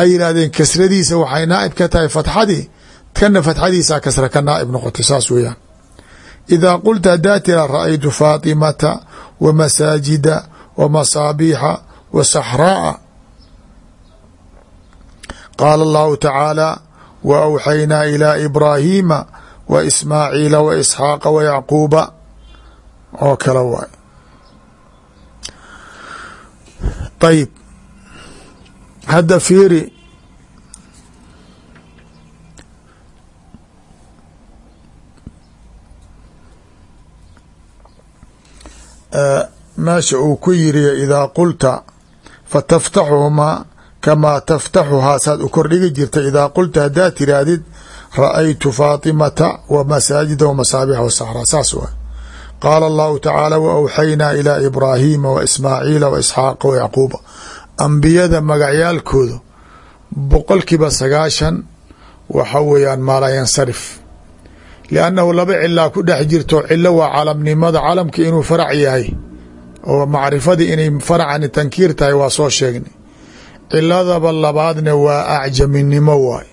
ay yidhaahdeen kasradiisa waxay naa'ib ka tahay fatxadii kana fatxadiisaa kasra ka naa'ib noqotay saas weeyaan idaa qulta hadaa tira ra'aytu faatimata wa masaajida wa masaabiixa wa saxraa'a qaala allahu tacaala wa awxaynaa ilaa ibraahiima wa ismaaciila wa isxaaqa wa yacquuba oo kale waay ayib hadda fiiri meesha uu ku yiri idaa qulta fataftaxuhumaa kamaa taftaxuhaa saad u kordhigi jirta idaa qulta haddaad tiraahdid ra'aytu faatimata wa masaajida wa masaabixa wa saxraa saas waay. Qaala allahu tacaala wa awxaynaa ilaa ibraahiima wa ismaaciila wa isxaaqa wa yacquuba ambiyada magacyaalkooda boqolkiiba sagaashan waxa weeyaan maalayansarif liannahu laba cilaa ku dhex jirto cilo waa calamnimada calamka inuu farac yahay oo macrifadii inay faracani tankiir tahay waa soo sheegnay. Ciladaba labaadna waa acjaminimo waay.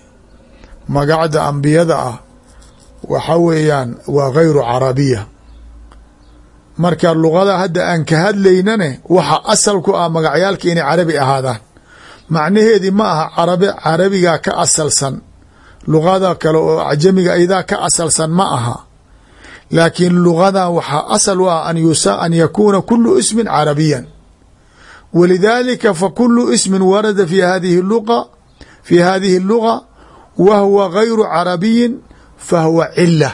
Magacda ambiyada ah waxa weeyaan waa gayru carabiya. Marka luqada hadda aan ka hadlaynane waxa asal ku ah magacyaalka inay carabi ahaadaan. Macnaheedii ma aha carab carabigaa ka asalsan. Luqada kale oo acjamiga idaa ka asalsan ma aha laakiin lugadan waxaa asal u ah an yakuuna kulu ismin carabiyan. Walidaalika fakulu ismin warada fi hadihi luqa fi hadihi اluga wa huwa gayru carabiyin fahuwa cila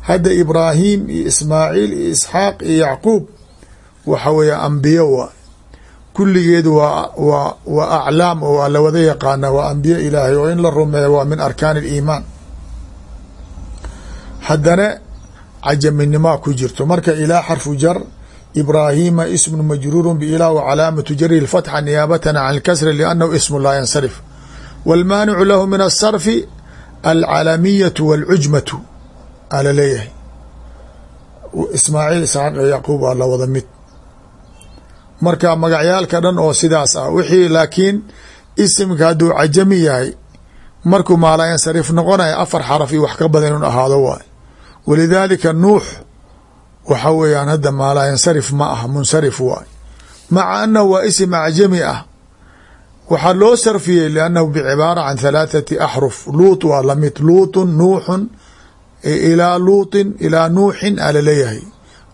hadda ibraahim iyo ismaaciil iyo isxaaq iyo yacquub waxa weeye ambiyo waa kulligeed waa waa waa aclaam oo waa lawada yaqaana waa ambiye ilaahay oo in la rumeeyo waa min arkaan اliimaan haddana cajaminima ku jirto. Marka ilaa xarfu jar ibraahima ismun majruuru biilah wcalaamatu jari lfatxa niyaabatn can lkasri liannahu ismu laa yansarif. Wاlmaanicu lahu min asarfi alcalamiyatu wاlcujmatu ala leeyahay. Ismaaciil isxaaq iyo yacquub waa lawada mid. Marka magacyaalka dhan oo sidaas ah wixii laakiin isimka hadduu cajami yahay markuu maalayansarif noqonaya afar xaraf wax ka badan inuu ahaado waay walidaalika nuux waxa weeyaan hadda maalayansarif ma ah munsarif waay. Maca annahu waa isim acjami ah. Waxaa loo sarfiyey liannahu bicibaara can halaathati axruf. Luut waa la mid luutun nuuxun ilaa luuطin ilaa nuuxin ala leeyahay.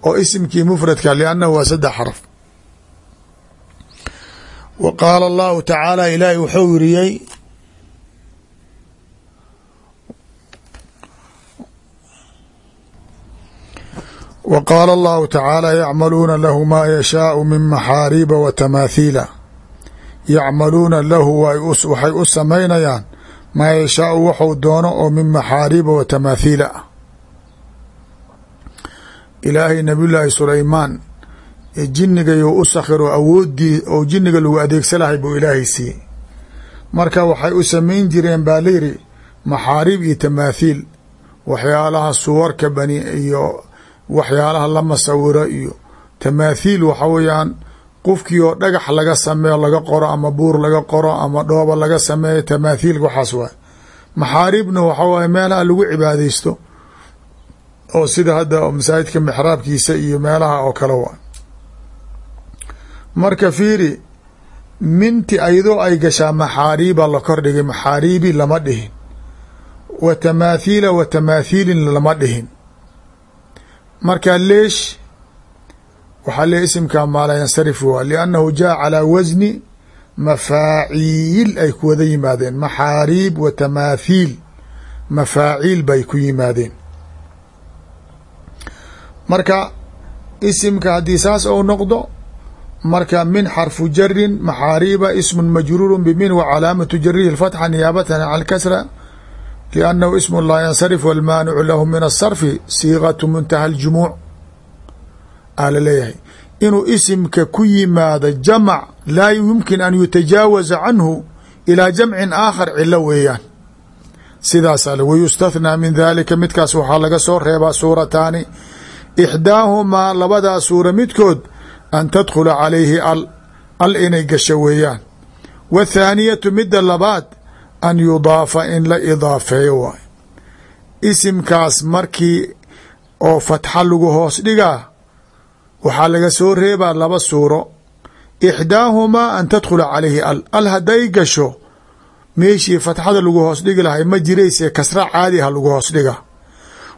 Oo isimkii mufradka liannahu waa saddex xarf wa qaala allahu tacaala ilaahay wuxuu yiriyey wa qaala allahu tacaala yacmaluuna lahu maa yashaau min maxaariiba wa tamaathiila yacmaluuna lahu waxay u samaynayaan maa yashaau waxuu doono oo min maxaariba wa tamaathiila ah ilaahay nabiyullaahi sulaymaan jinnigayo u sakhiro awoodii oo jinniga lagu adeegsalahay buu ilaahay siiyey marka waxay u samayn jireen baa layidhi maxaarib iyo tamaathiil waxyaalaha suwarka bani iyo waxyaalaha la masawiro iyo tamaathiil waxa weeyaan qofkii oo dhagax laga sameeyo laga qoro ama buur laga qoro ama dhooba laga sameeyo tamaathiilka waxaas waay. Maxaaribna waxa waaye meelaha lagu cibaadeysto oo sida hadda masaajidka mixraabkiisa iyo meelaha oo kale waay. Marka fiiri minti ayadoo ay gashaa maxaariiba la kordhigay maxaariibi lama dhihin. Wa tamaathiila wa tamaathiilin lama dhihin marka leesh waxaa le isimka maala yansarif waa liannahu jaa calaa wasni mafaaciil ay ku wada yimaadeen. Maxaariib wa tamaathiil mafaaciil bay ku yimaadeen. Marka isimka haddii saas ou noqdo marka min xarfu jarin maxaariiba ismu majruuru bimin wa calaamatu jarihi fatxa niyaabatan can kasra liannahu ismu laa yansarif walmaanicu lahu min asarfi siiqatu muntaha aljumuuc aa la leeyahay inuu isimka ku yimaado jamac laa yumkin an yutajaawaza canhu ilaa jamcin aakhar cilo weeyaan sidaas ale wayustathnaa min dalika midkaas waxaa laga soo reebaa suurataani ixdaahumaa labadaa suura midkood an tadkhula calayhi al al inay gasho weeyaan wathaaniyatu midda labaad an yudaafa in la idaafeeyo waay. Isimkaas markii oo fatxa lagu hoos dhigaa waxaa laga soo reebaa laba suuro. Ixdaahumaa an tadkhula calayhi al al hadday gasho meeshii fatxada lagu hoos dhigi lahay ma jirayse kasra caadi ha lagu hoos dhiga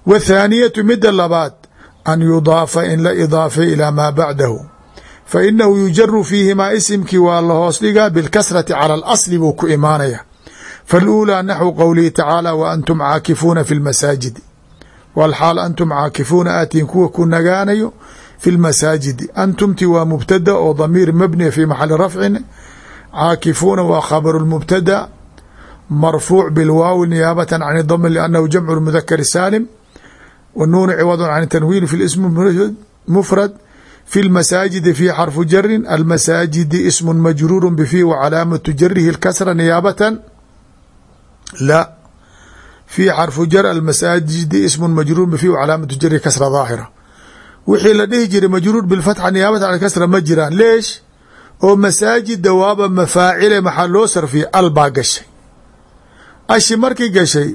wathaaniyatu midda labaad an yudaafa in la idaafay ilaa maa bacdahu. Fa inahu yujaru fiihimaa isimkii waa la hoos dhigaa bilkasrati cala alasli buu ku imaanaya faluulaa naxwu qowlihi tacaala wa antum caakifuuna fi lmasaajidi walxaal antum caakifuuna aatiin kuwa ku nagaanayo fi lmasaajidi antumti waa mubtada oo damiir mabniya fi maxali rafcin caakifuuna waa khabaru mubtada marfuuc bilwaawi niyaabata can dm liannahu jamcu mudakari saalim wnuunu ciwad can tanwiin fi ism mufrad fi lmasaajidi fi xarfu jarin almasaajidi ismu majruuru bfi wa calaamatu jarihi اlkasra niyaabatan fi xarfu jar almasaajidi ismu majruur bfi wa calaamatu jarihi kasra daahira wixii la dhihi jiray majruur bilfatxa niyaabatan can kasra ma jiraan leesh oo masaajid dawaaba mafaacile maxaa loo sarfiyay al baa gashay ashi markii gashay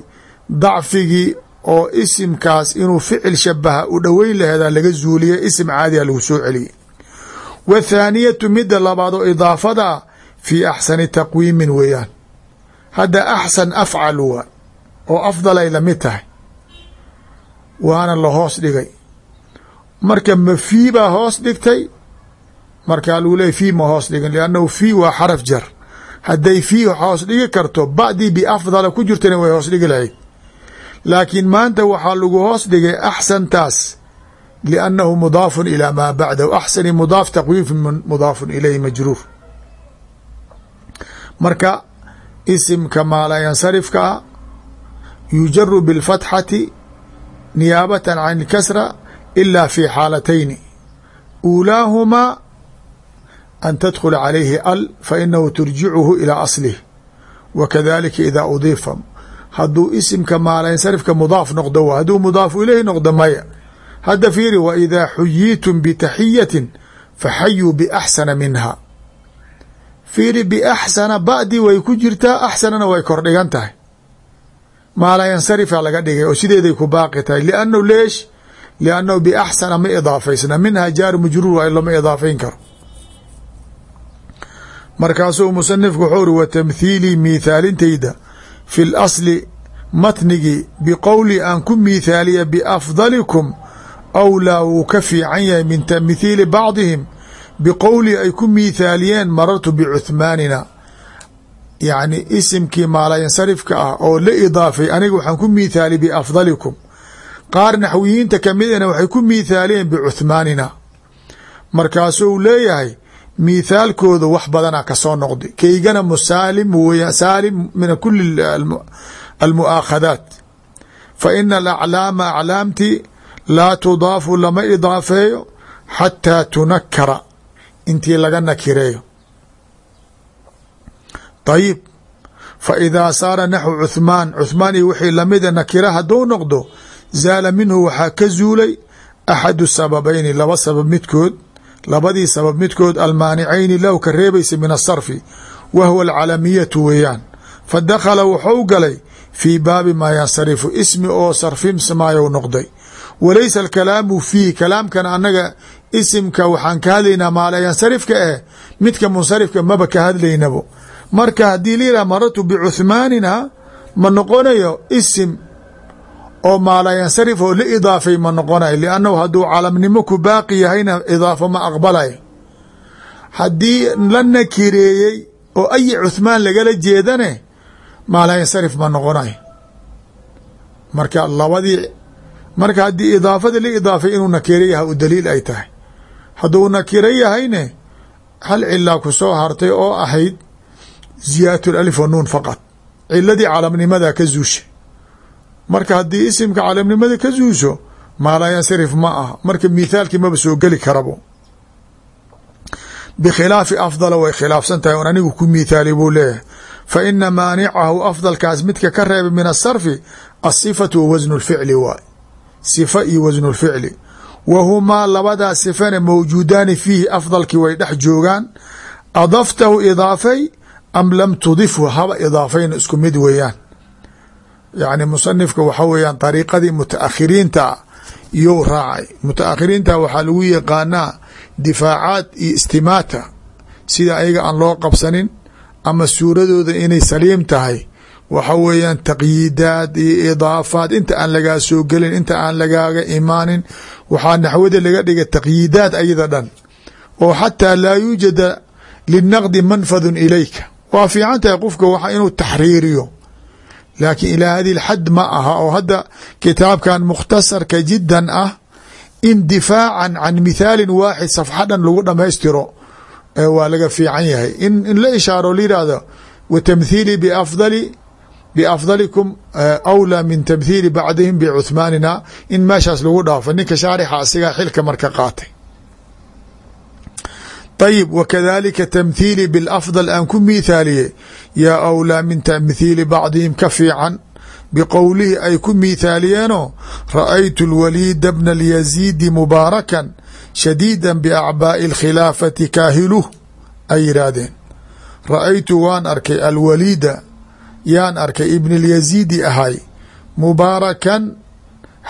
dacfigii oo isimkaas inuu ficil shabaha u dhoweyn laheedaa laga zuuliyay isim caadiha lagu soo celiyey wathaaniyatu midda labaad oo idaafada fii axsani taqwiimin weeyaan hadda axsan afcal waa oo afdalay la mid tahay waana la hoos dhigay. Marka ma fii baa hoos dhigtay markaa lagu leeyay fii ma hoos dhigin liannahu fii waa xaraf jar. Hadday fii hoos dhigi karto bacdii biafdala ku jirtana way hoos dhigi lahayd. Laakiin maanta waxaa lagu hoos dhigay axsantaas liannahu mudaafun ilaa maa bacdahu axsani mudaaf taqwiif mudaafun ilayhi majruur. Marka isimka maala yansarifka ah yujaru bilfatxati niyaabatan can ilkasra ila fi xaalatayni uulaahumaa an tadkhula calayhi al fainahu turjicuhu ilaa aslih wa kadalika idaa udiifa hadduu isimka maalansarifka mudaaf noqdo w hadduu mudaafu ilayhi noqdo maya hadda fiiri wa idaa xuyiitum bitaxiyatin faxayuu biaxsana minha fiiri biaxsana ba'di way ku jirtaa axsanana way kordhigan tahay. Maalayansarifa laga dhigay oo sideeday ku baaqi tahay. Liannahu leesh? Liannahu biaxsana ma idaafaysna. Minha jaaru majruur waa in lama idaafayn karo. Markaasuu musanifku wuxuu uri wa tamthiilii miithaalintayda fi l asli matnigii biqowli aan ku miithaaliya biafdalikum awlaa wuu ka fiican yahay min tamthiili bacdihim biqowli ay ku miithaaliyeen marartu bicuthmaanina. Yacni isimkii maalayansarifka ah oo la idaafay aniga waxaan ku miithaaliy biafdalikum. Qaar naxwiyiinta kamidana waxay ku miithaaliyeen bicuthmaanina. Markaasuu leeyahay mithaalkooda wax badanaa ka soo noqday. Kaygana musaalim weya saalim min kuli almu'aakhadaat fa ina alaclaama aclaamti laa tudaafu lama idaafeeyo xataa tunakara intii laga nakireeyo ayib fa idaa saara naxwu cuhmaan cuhmaan iyo wixii lamida nakira hadduu noqdo zaala minhu waxaa ka zuulay axadu sababayni laba sabab midkood labadii sabab midkood almaanicayni lahu ka reebaysa min asarfi wa huwa alcalamiyatu weeyaan. Fa dakhala wuxuu galay fii baabi maa yansarifu ismi oo sarfimsmaayow noqday. Walaysa alkalaamu fiihi kalaamkan annaga isimka waxaan ka hadlaynaa maala yansarifka eh midka munsarifka maba ka hadlaynabo. Marka haddii layidhah marartu bicuhmaanina ma noqonayo isim oo maala yansarif oo la idaafay ma noqonayo liannahu hadduu calamnimo ku baaqi yahayna idaafo ma aqbalayo haddii la nakireeyey oo ayi cuhmaan lagala jeedane maala yansarif ma noqonayo marka labadii marka haddii idaafada la idaafay inuu nakiro yahay u daliil ay tahay hadduu nakiro yahayne hal cilaa ku soo hartay oo ahayd ziyaadatu alif wa nuun faqad ciladii calamnimada ka zuusha marka haddii isimka calamnimada ka zuusho maalaa yansarif ma aha marka mithaalkii maba soo geli karabo. Bikhilaafi afdala way khilaafsan tahay on anigu ku mithaali buu leeyahay. Fa ina maanicahu afdalkaas midka ka reeba min asarfi asifatu wa wasnu lficli waay. Sifa iyo wasnu lficli wa humaa labadaa sifana mawjuudaani fiihi afdalkii way dhex joogaan adaftahu idaafay am lam tudifhu haba idaafayna isku mid weeyaan yacni musanifka waxa weeyaan dariiqadii mutaakhiriinta iyou raacay mutaakhiriinta waxaa lagu yaqaanaa difaacaad iyo istimaata sida ayaga aan loo qabsanin ama suuradooda inay saliim tahay waxa weeyaan taqyiidaad iyo idaafaad. Inta aan lagaa soo gelin inta aan lagaaga imaanin waxaa naxwada laga dhiga taqyiidaad ayada dhan. Oo xataa laa yuujada linaqdi manfadun ilayka. Waa fiican tahay qofka waxa inuu taxriiriyo. Laakiin ilaa hadi lxad ma aha oo hadda kitaabkan mukhtasarka jiddan ah in difaacan can mithaalin waaxid safxa lagu dhamaystiro waa laga fiican yahay. In la ishaaro la yihahdo wa biafdali biafdalikum awlaa min tamthiili bacdihim bicuhmaanina in meeshaas lagu dhaafo ninka shaarixa asigaa xilka marka qaatay ayib wakadalika tamthiili bilafdal aan ku miithaaliyey yaa awlaa min tamthiili bacdihim ka fiican biqowlihi ay ku miithaaliyeenoo ra'aytu اlwaliida bna اlyaziidi mubaarakan shadiida biacbaa'i اlkhilaafati kaahiluh ay yidhaahdeen ra'aytu waan arkay alwaliida yaan arkay ibn اlyaziidi ahay mubaarakan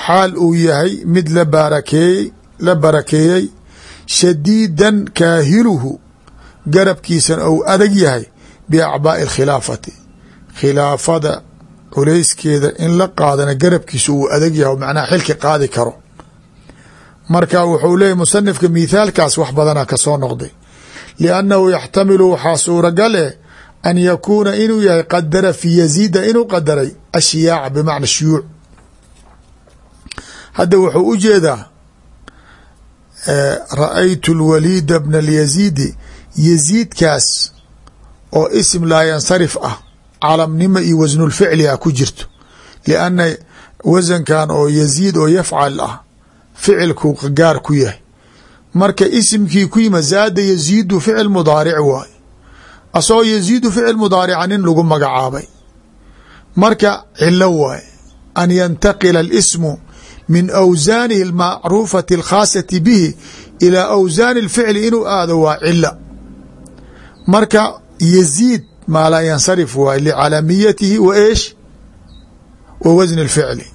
xaal uu yahay mid la baarakeeyey la barakeeyey shadiidan kaahiluhu garabkiisan ou adag yahay biacbaa'i alkhilaafati khilaafada culayskeeda in la qaadana garabkiisa uu adag yahay macnaha xilki qaadi karo. Marka wuxuu leeyahy musanifka mithaalkaas wax badana ka soo noqday liannahu yaxtamilu waxaa suuragal eh an yakuuna inuu yahay qadara fi yaziida inuu qadaray ashiyaaca bimacna shuyuuc. Hadda wuxuu u jeedaa ra'aytu اlwaliida bna اlyaziidi yaziidkaas oo isim laa yansarif ah calamnimo iyo wasnulficli ah ku jirto lianna wasankan oo yaziid oo yafcal ah ficilku gaar ku yahay. Marka isimkii ku yima zaada yaziidu ficil mudaaric waay asagoo yaziidu ficil mudaarica nin lagu magacaabay marka cilo waay an yantaqila اlismu min awsaanihi almacruufati alkhaasati bihi ilaa awsaani اlficli inuu aado waa cila marka yaziid maa laa yansarif waay licalamiyatihi wa eesh wa wasni اlficli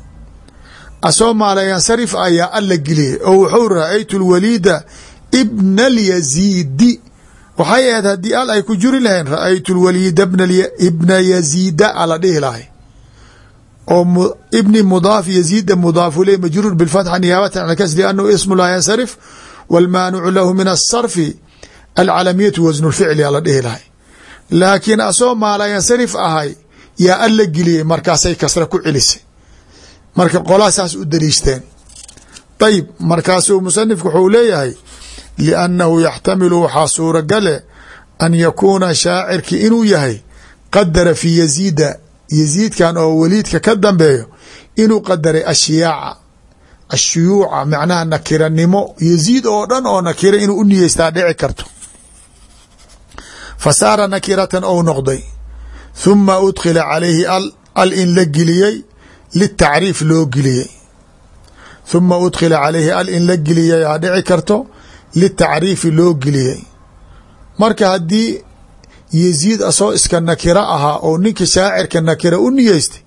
asagoo maa laa yansarif ayaa alla geliyay oo wuxuu ra-aytu اlwaliida bna اlyaziidi waxay ahayd haddii al ay ku juri lahayn ra'aytu اlwaliida ibna yaziida ala dhihi lahay. Oo ibni mudaaf yaziida mudaafu ley majruur bifatxa niyaabatan can kas liannahu ismu laa yansarif wاlmaanicu lahu min asarfi alcalamiyatu wasnu lficli ala dhihi lahay. Laakiin asagoo maalaa yansarif ahay yaa alla geliyey markaasay kasra ku celisay. Marka qolaa u daliishteen. Ayib markaasuu musanifku wuxuu leeyahay liannahu yaxtamilu waxaa suuragale an yakuuna shaacirki inuu yahay qadara fi yaziida yaziidkan oo weliidka ka dambeeyo inuu qadaray ashiyaaca ashuyuuca macnaha nakiranimo yaziid oo dhan oo nakira inuu u niyeystaa dhici karto fa saara nakiratan ou noqday huma udkhila calayhi al in la geliyey litacriif loo geliyey huma udkhila calayhi al in la geliyay aa dhici karto litacriifi loo geliyey marka haddii yaziid asoo iska nakiro ahaa oo ninka shaacirka nakira u niyeystay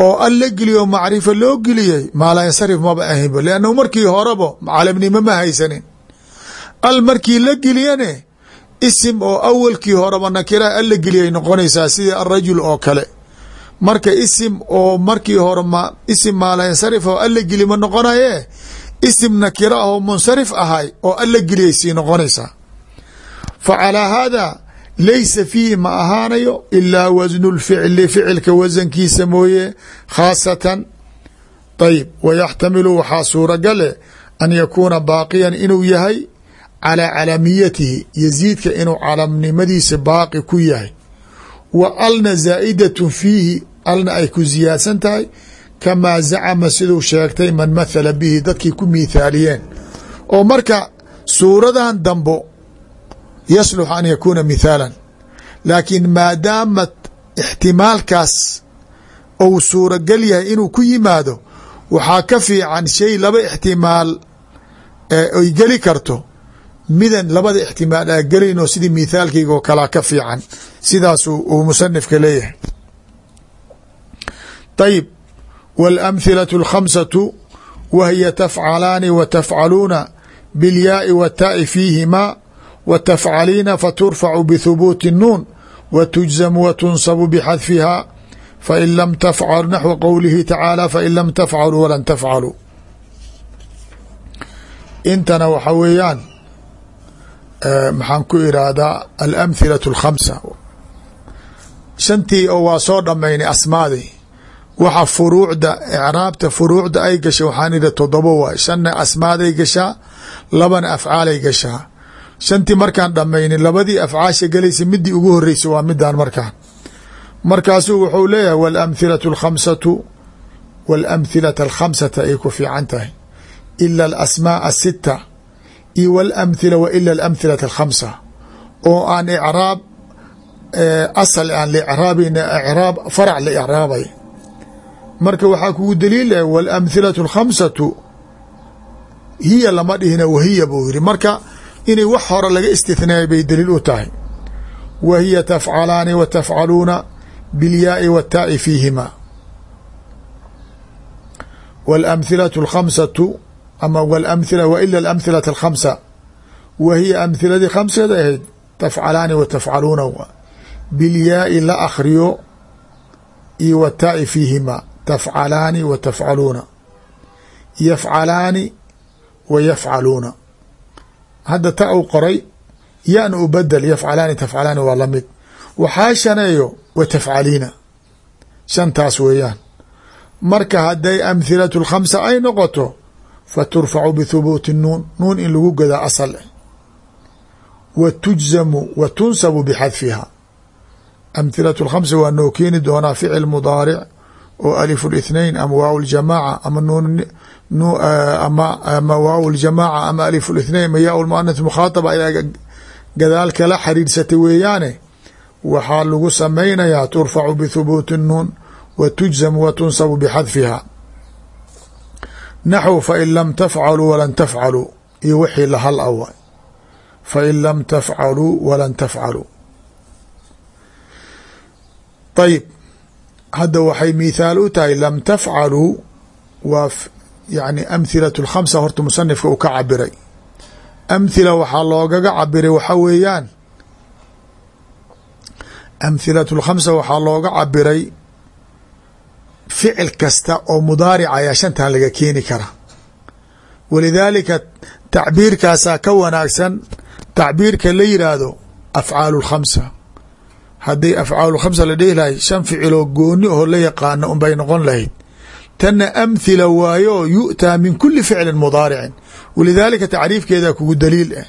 oo al la geliyo macrifa loo geliyey maalansarif maba ahinba liannahu markii horeba calamnimo ma haysanin al markii la geliyane isim oo awalkii horeba nakira al la geliyay noqonaysaa sidii arajul oo kale marka isim oo markii hore isim maalansarif oo al la geli ma noqonaye isim nakira ah oo munsarif ahay oo al la geliyay sii noqonaysaa fa calaa haada laysa fiihi ma ahaanayo ilaa wasnu lficli ficilka wasankiisa mooye khaasatan. Ayib wayaxtamilu waxaa suuragale an yakuuna baaqiyan inuu yahay calaa calamiyatihi yaziidka inuu calamnimadiisa baaqi ku yahay. Wa alna zaa'idatun fiihi alna ay ku ziyaadsan tahay kamaa zacama siduu sheegtay man mathala bihi dadkii ku miithaaliyeen. Oo marka suuradan dambo yaslux an yakuuna mithaalan. Laakiin maadaamat ixtimaalkaas ou suuragal yahay inuu ku yimaado waxaa ka fiican shay laba ixtimaal ay geli karto. Midan labada ixtimaal aa gelaynoo sidii mithaalkayga oo kalaa ka fiican. Sidaas uu musanifka leeyahay. Ayib waاlamhilaة اlkhamsatu wa hiya tafcalaani wa tafcaluuna biاlyaai wataai fiihimaa wa tafcaliina faturfacu bthubuuti الnuun wa tujzamu wa tunsabu bxadfihaa fain lam tafcal naxwa qowlihi tacaala fain lam tafcaluu walan tafcaluu intana waxa weeyaan maxaan ku irahdaa alamhilaة اlkhamsa shantii oo waa soo dhamaynay asmaadii waxa furuucda icraabta furuucda ay gashay waxaan idhi todobo waay. Shanna asmaaday gashaa labana afcaalay gashaa shantii markaan dhamaynay labadii afcaasha galaysa midii ugu horeysa waa midaan markaan. Markaasuu wuxuu leeyahay walamhilatu alkhamsatu walamhilata alkhamsata ay ku fiican tahay. Ila alasmaa asita iyo walamhila wa ila alamhilata alkhamsa oo aan icraab asal aan la icraabayna icraab farac la marka waxaa kugu daliil ah walamhilatu alkhamsatu hiya lama dhihina wahiya buu yidhi. Marka inay wax hore laga istithnaayay bay daliil u tahay. Wa hiya tafcalaani wa tafcaluuna bilyaai wataai fiihima walamhilatu alkhamsatu ama walamhila wa ila alamhilata alkhamsa wa hiya amhiladii khamseed ahayd tafcalaani wa bilyaai la akhriyo iyo wataai fiihima tafcalaani wa tafcaluuna yafcalaani wa yafcaluuna hadda ta u qoray yan u bedel yafcalaani tafcalaani waa la mid waxaa shaneeyo wa tafcaliina shantaas weeyaan marka hadday amhilatu lkhamsa ay noqoto fa turfacu bithubuuti nuun nuun in lagu gadaa asal wa tujzamu wa tunsabu bixadfiha amhilatu lkhamsa waa noo doonaa ficil mudaaric oo alif الاثnain ama waaw اljamaaca ama nuun ama waaw اljamaaca ama alif الاثnain ama yaa muanath mukhaataba ayaa gadaal kala xariirsatay weeyaane waxaa lagu samaynayaa turfacu bthubuuti الnuun wa tujzamu wa tunsabu bxadfiha naxw fain lam tafcaluu walan tafcaluu iyo wixii lahal awa fain lam tafcaluu walan tafcaluu ayb hadda waxay mithaal u tahay lam tafcaluu waa yani amhilatu lkhamsa horta musanifka uu ka cabiray. Amhila waxaa loogaga cabiray waxaa weeyaan amhilatu lkhamsa waxaa looga cabiray ficil kasta oo mudaaric ayaa shantan laga keeni kara. Walidaalika tacbiirkaasaa ka wanaagsan tacbiirka la yiraahdo afcaalu lkhamsa hadday afcaalu khamsa la dhihi lahay shan ficiloo gooni oo la yaqaano unbay noqon lahayd tanna amhila waayo yu'taa min kuli ficlin mudaaricin walidaalika tacriifkeeda kugu daliil ah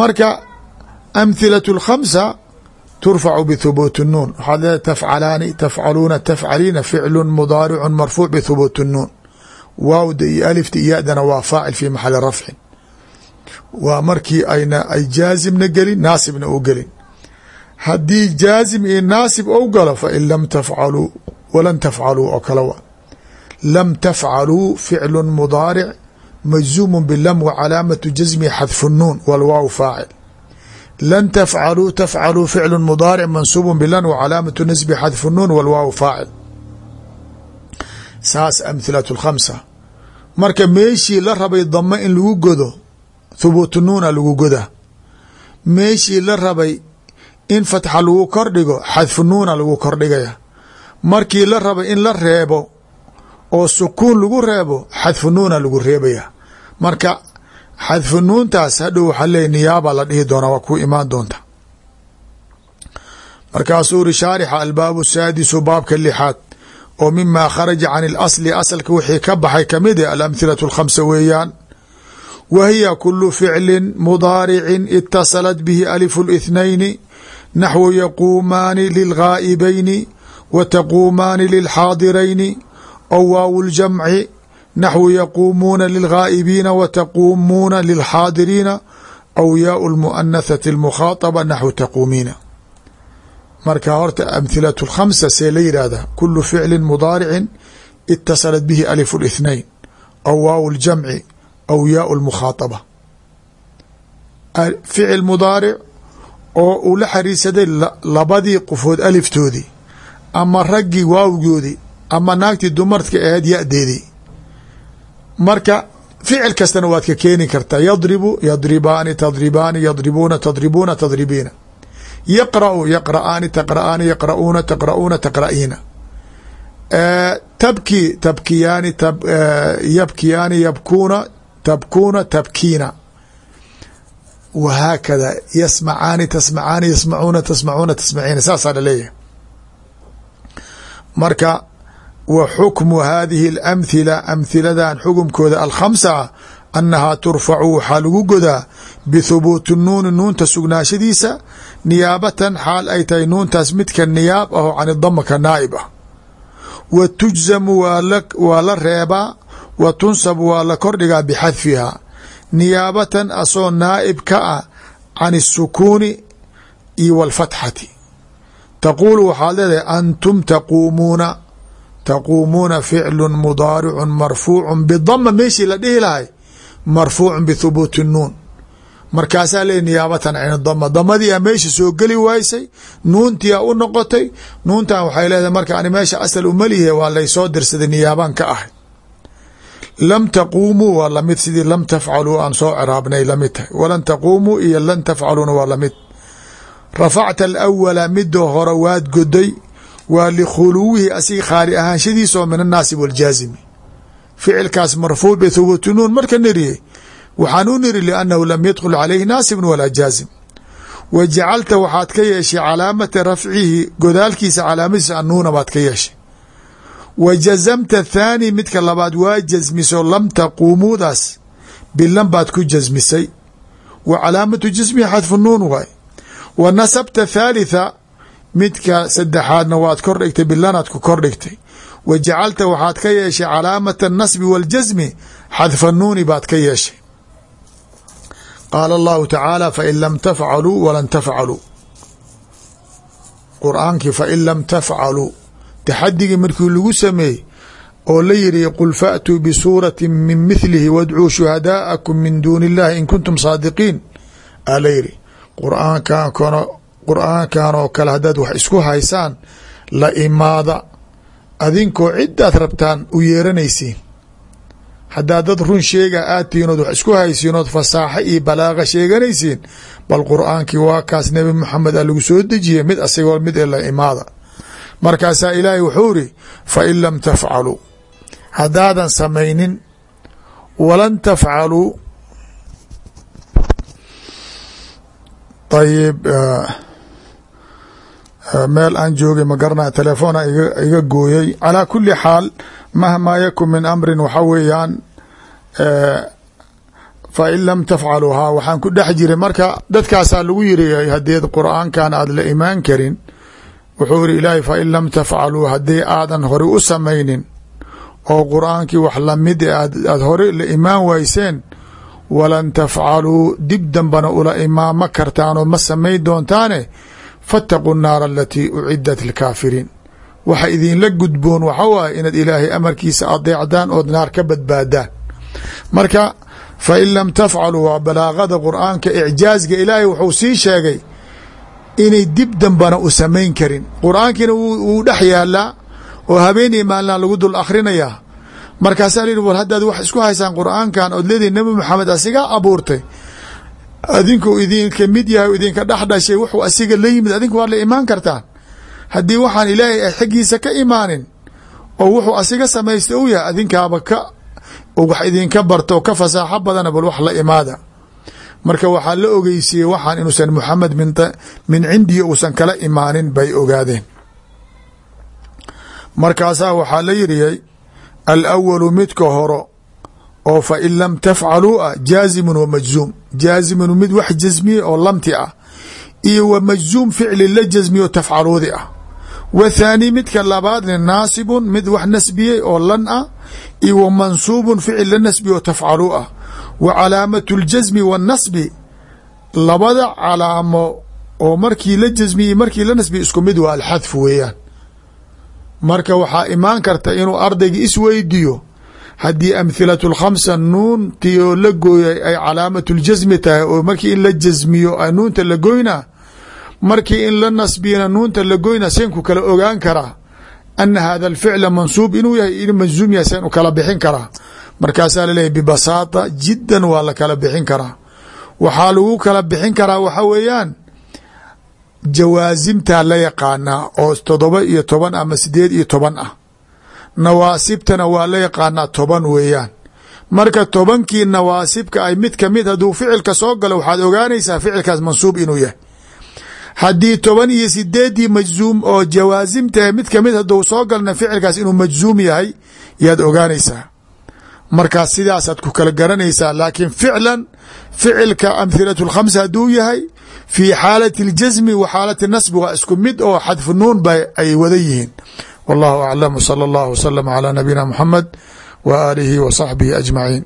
marka amhilaة اlkhamsa turfacu bthubuuti الnuun waxaad leedahay tafcalaani tafcaluuna tafcaliina ficlu mudaaricu marfuuc bthubuuti الnuun waawda iyo alifta iyo yadana waa faacil fi maxali rafcin waa markii ayna ay jaazimna gelin naasibna u gelin haddii jaazim iyo naasib ou galo fain lam tafcaluu walan tafcaluu oo kale wa. Lam tafcaluu ficlu mudaaric majzuumu bilam wa calaamatu jasmihi xadfu nuun walwaaw faacil. Lan tafcaluu tafcaluu ficlu mudaaric mansuubu bilan wa calaamatu nasbi xadfu nuun walwaaw faacil. Saas amhilatu lkhamsa marka meeshii la rabay damo in lagu godo thubuutu nuuna lagu goda meeshii la rabay in fatxa lagu kordhigo xadfu nuuna lagu kordhigaya markii la rabo in la reebo oo sukuun lagu reebo xadfu nuuna lagu reebaya. Marka xadfu nuuntaas hadhow waxaa leey niyaaba la dhihi doonaa waa ku imaan doonta. Markaasuu uri shaarixa albaabu saadisu baabka lixaad oo mima kharaja can ilasli asalka wixii ka baxay ka mid eh alamhilatu alkhamsa weeyaan wa hiya kulu ficlin mudaaricin itasalat bihi alifu اlithnayni naxwu yaquumaani lilghaa'ibayni wa taquumaani lilxaadirayni ow waaw ljamci naxwu yaquumuuna lilghaa'ibiina wa taquumuuna lilxaadiriina aw yaau lmu'anahati almukhaadaba naxwu taquumiina marka horta amhilatu lkhamsa see la yidhaahdaa kulu ficlin mudaaricin itasalat bihi alifu lithnain aw waaw ljamci aw yaau lmukhaadaba ficil mudaaric oo uu la xariirsaday labadii qofood aliftoodii ama raggii waawgoodii ama naagtii dumarka ahayd yadeedii. Marka ficil kastana waad ka keeni kartaa. Yadribu yadribaani tadribaani yadribuuna tadribuuna tadribiina. Yaqra'u yaqra'aani taqra'aani yaqra'uuna taqra'uuna taqra'iina tabki tabkiyaani yabkiyaani yabkuuna tabkuuna tabkiina wahaakada yasmacaani tasmacaani yasmacuuna tasmacuuna tasmaciina saasaa la leeyahay marka wa xukmu hadihi اlamhila amhiladan xukumkooda alkhamsa annahaa turfacu waxaa lagu godaa bithubuuti nuuni nuunta sugnaashadiisa niyaabatan xaal ay tahay nuuntaas midka niyaab aho can idama ka naa'ib ah wa tujzamu waa la reebaa wa tunsabu waa la kordhigaa bixadfihaa niyaabatan asoo naa'ib ka ah can الsukuuni iyo wاlfatxati taquulu waxaad leedahay antum taquumuuna taquumuuna ficlu mudaaricu marfuucu bidama meeshii la dhihi lahay marfuucu bithubuuti nuun markaasaa le niyaabatan can dama damadiia meesha soo geli waysay nuuntiia u noqotay nuuntan waxay leedahay marka ani meesha asal umalihe waa laysoo dirsaday niyaabaan ka ahay lam taquumuu waa la mid sidii lam tafcaluu aan soo ciraabnay la mid tahay. Walan taquumuu iyo lan tafcaluuna waa la mid rafacta alawala midoo hore waad goday waa likhuluwihi asiga khaali ahaanshadiisa oo min annaasib waljaazimi. Ficilkaas marfuuc bithubuuti nuun marka niriyey waxaan u niri liannahu lam yadkhul calayhi naasibun walaa jaazim. Wa jacalta waxaad ka yeeshay calaamata rafcihi godaalkiisa calaamadiisa annuuna baad ka yeeshay wa jazamta thaani midka labaad waa jasmiso lam taquumuudaas bilan baad ku jasmisay wa calaamatu jasmihi xadfu nuun waay. Wa nasabta thaalitha midka saddexaadna waad kor dhigtay bilanaad ku kor dhigtay. Wa jacalta waxaad ka yeeshay calaamata anasbi waaljasmi xadfa nuuni baad ka yeeshay. Qaala allahu tacaala fain lam tafcaluu walan tafcaluu. Qur'aankii fain lam tafcaluu taxadigii markii lagu sameeyey oo la yiri qul faatuu bisuurati min mithlihi wadcuu shuhadaa'akum min duuni illahi in kuntum saadiqiin. Aa la yiri quraankan qur'aankan oo kale haddaad wax isku haysaan la imaada. Adinkoo cidaad rabtaan u yeeranaysiin. Haddaad dad run sheega aad tihiin ood wax isku haysiin ood fasaaxo iyo balaaqa sheeganaysiin. Bal qur'aankii waa kaas nebi moxamed a lagu soo dejiyey mid asagoo mid ee la imaada markaasaa ilaahay wuxuu iri fain lam tafcaluu haddaadan samaynin walan tafcaluu ayib meel aan joogay ma garanaya telefoona iga gooyey calaa kuli xaal mahmaa yakun min amrin waxa weeyaan fain lam tafcaluuhaa waxaan ku dhex jiray. Marka dadkaasaa lagu yiri hadeed qur'aankan aada la imaan karin wuxuu iri ilaahay fain lam tafcaluu haddii aadan hore u samaynin oo qur'aankii wax la mid aad hore la imaan wayseen walan tafcaluu dib dambana ula imaama kartaanoo ma samayn doontaane faataquu naara alatii ucidat lkaafiriin. Waxa idinla gudboon waxa waaye inaad ilaahay amarkiisa adeecdaan ood naar ka badbaadaan. Marka fain lam tafcaluu waa balaagada qur'aanka icjaazga ilaahay wuxuu sii sheegay inay dib dambana u samayn karin. Qur'aankiina wuu dhex yaalaa oo habeenii maalina lagu dul akhrinayaa markaasaa la yihi war haddaad wax isku haysaan qur'aankan ood leedihi nebi maxamed asigaa abuurtay adinku idinka mid yahay idinka dhex dhashay wuxuu asiga la yimid adinku waad la imaan kartaan. Haddii waxaan ilaahay a xaggiisa ka imaanin oo wuxuu asiga samaystay u yahay adinkaaba ka wax idinka barto ka fasaaxo badana bal wax la imaada marka waxaa la ogeysiiyey waxaan inuusan muxamed min cindihi uusan kala imaanin bay ogaadeen. Markaasaa waxaa la yidhi alawalu midka horo oo fa in lam tafcaluu ah jaazimun wa majzuum. Jaazimun mid wax jasmiye oo lamti ah iyo wa majzuum ficli la jasmiye tafcaluudi ah. Wa thaani midka labaadna naasibun mid wax nasbiyey oo lan ah iyo wa mansuubun ficil la nasbiye oo tafcaluu ah wa calaamatu اljasmi waاnasbi labada calaamo oo markii la jasmiyey markii la nasbiye isku mid waa alxadfu weeyaan. Marka waxaa imaan karta inuu ardayga isweydiyo haddii amhilatu lkhamsa nuuntii oo la gooyay ay calaamatu ljasmi tahay oo markii in la jasmiyo nuunta la goynaa markii in la nasbiyana nuunta la goynaa seenku kala ogaan karaa ana hada alficla mansuub inuu yahay in majzuum yahay seen u kala bixin karaa markaasaa laleeyahy bibasaata jiddan waa la kala bixin karaa. Waxaa lagu kala bixin karaa waxa weeyaan jawaasimtaa la yaqaanaa oo todoba iyo toban ama sideed iyo toban ah. Nawaasibtana waa la yaqaanaa toban weeyaan. Marka tobankii nawaasibka ay mid ka mid hadduu ficilka soo galo waxaad ogaanaysaa ficilkaas mansuub inuu yahay. Haddii toban iyo sideedii majzuum oo jawaasimtahe mid ka mid hadduu soo galna ficilkaas inuu majzuum yahay yaad ogaanaysaa markaas sidaasaad ku kala garanaysaa laakiin ficlan ficilka amhilatu lkhamsa hadduu yahay fii xaalati اljasmi wa xaalati nasbi waa isku mid oo xadfu nuun ba ay wada yihiin wallahu aclam wsala اllah wslama calى nabiyina muxamed wa aalihi wa saxbihi ajmaciin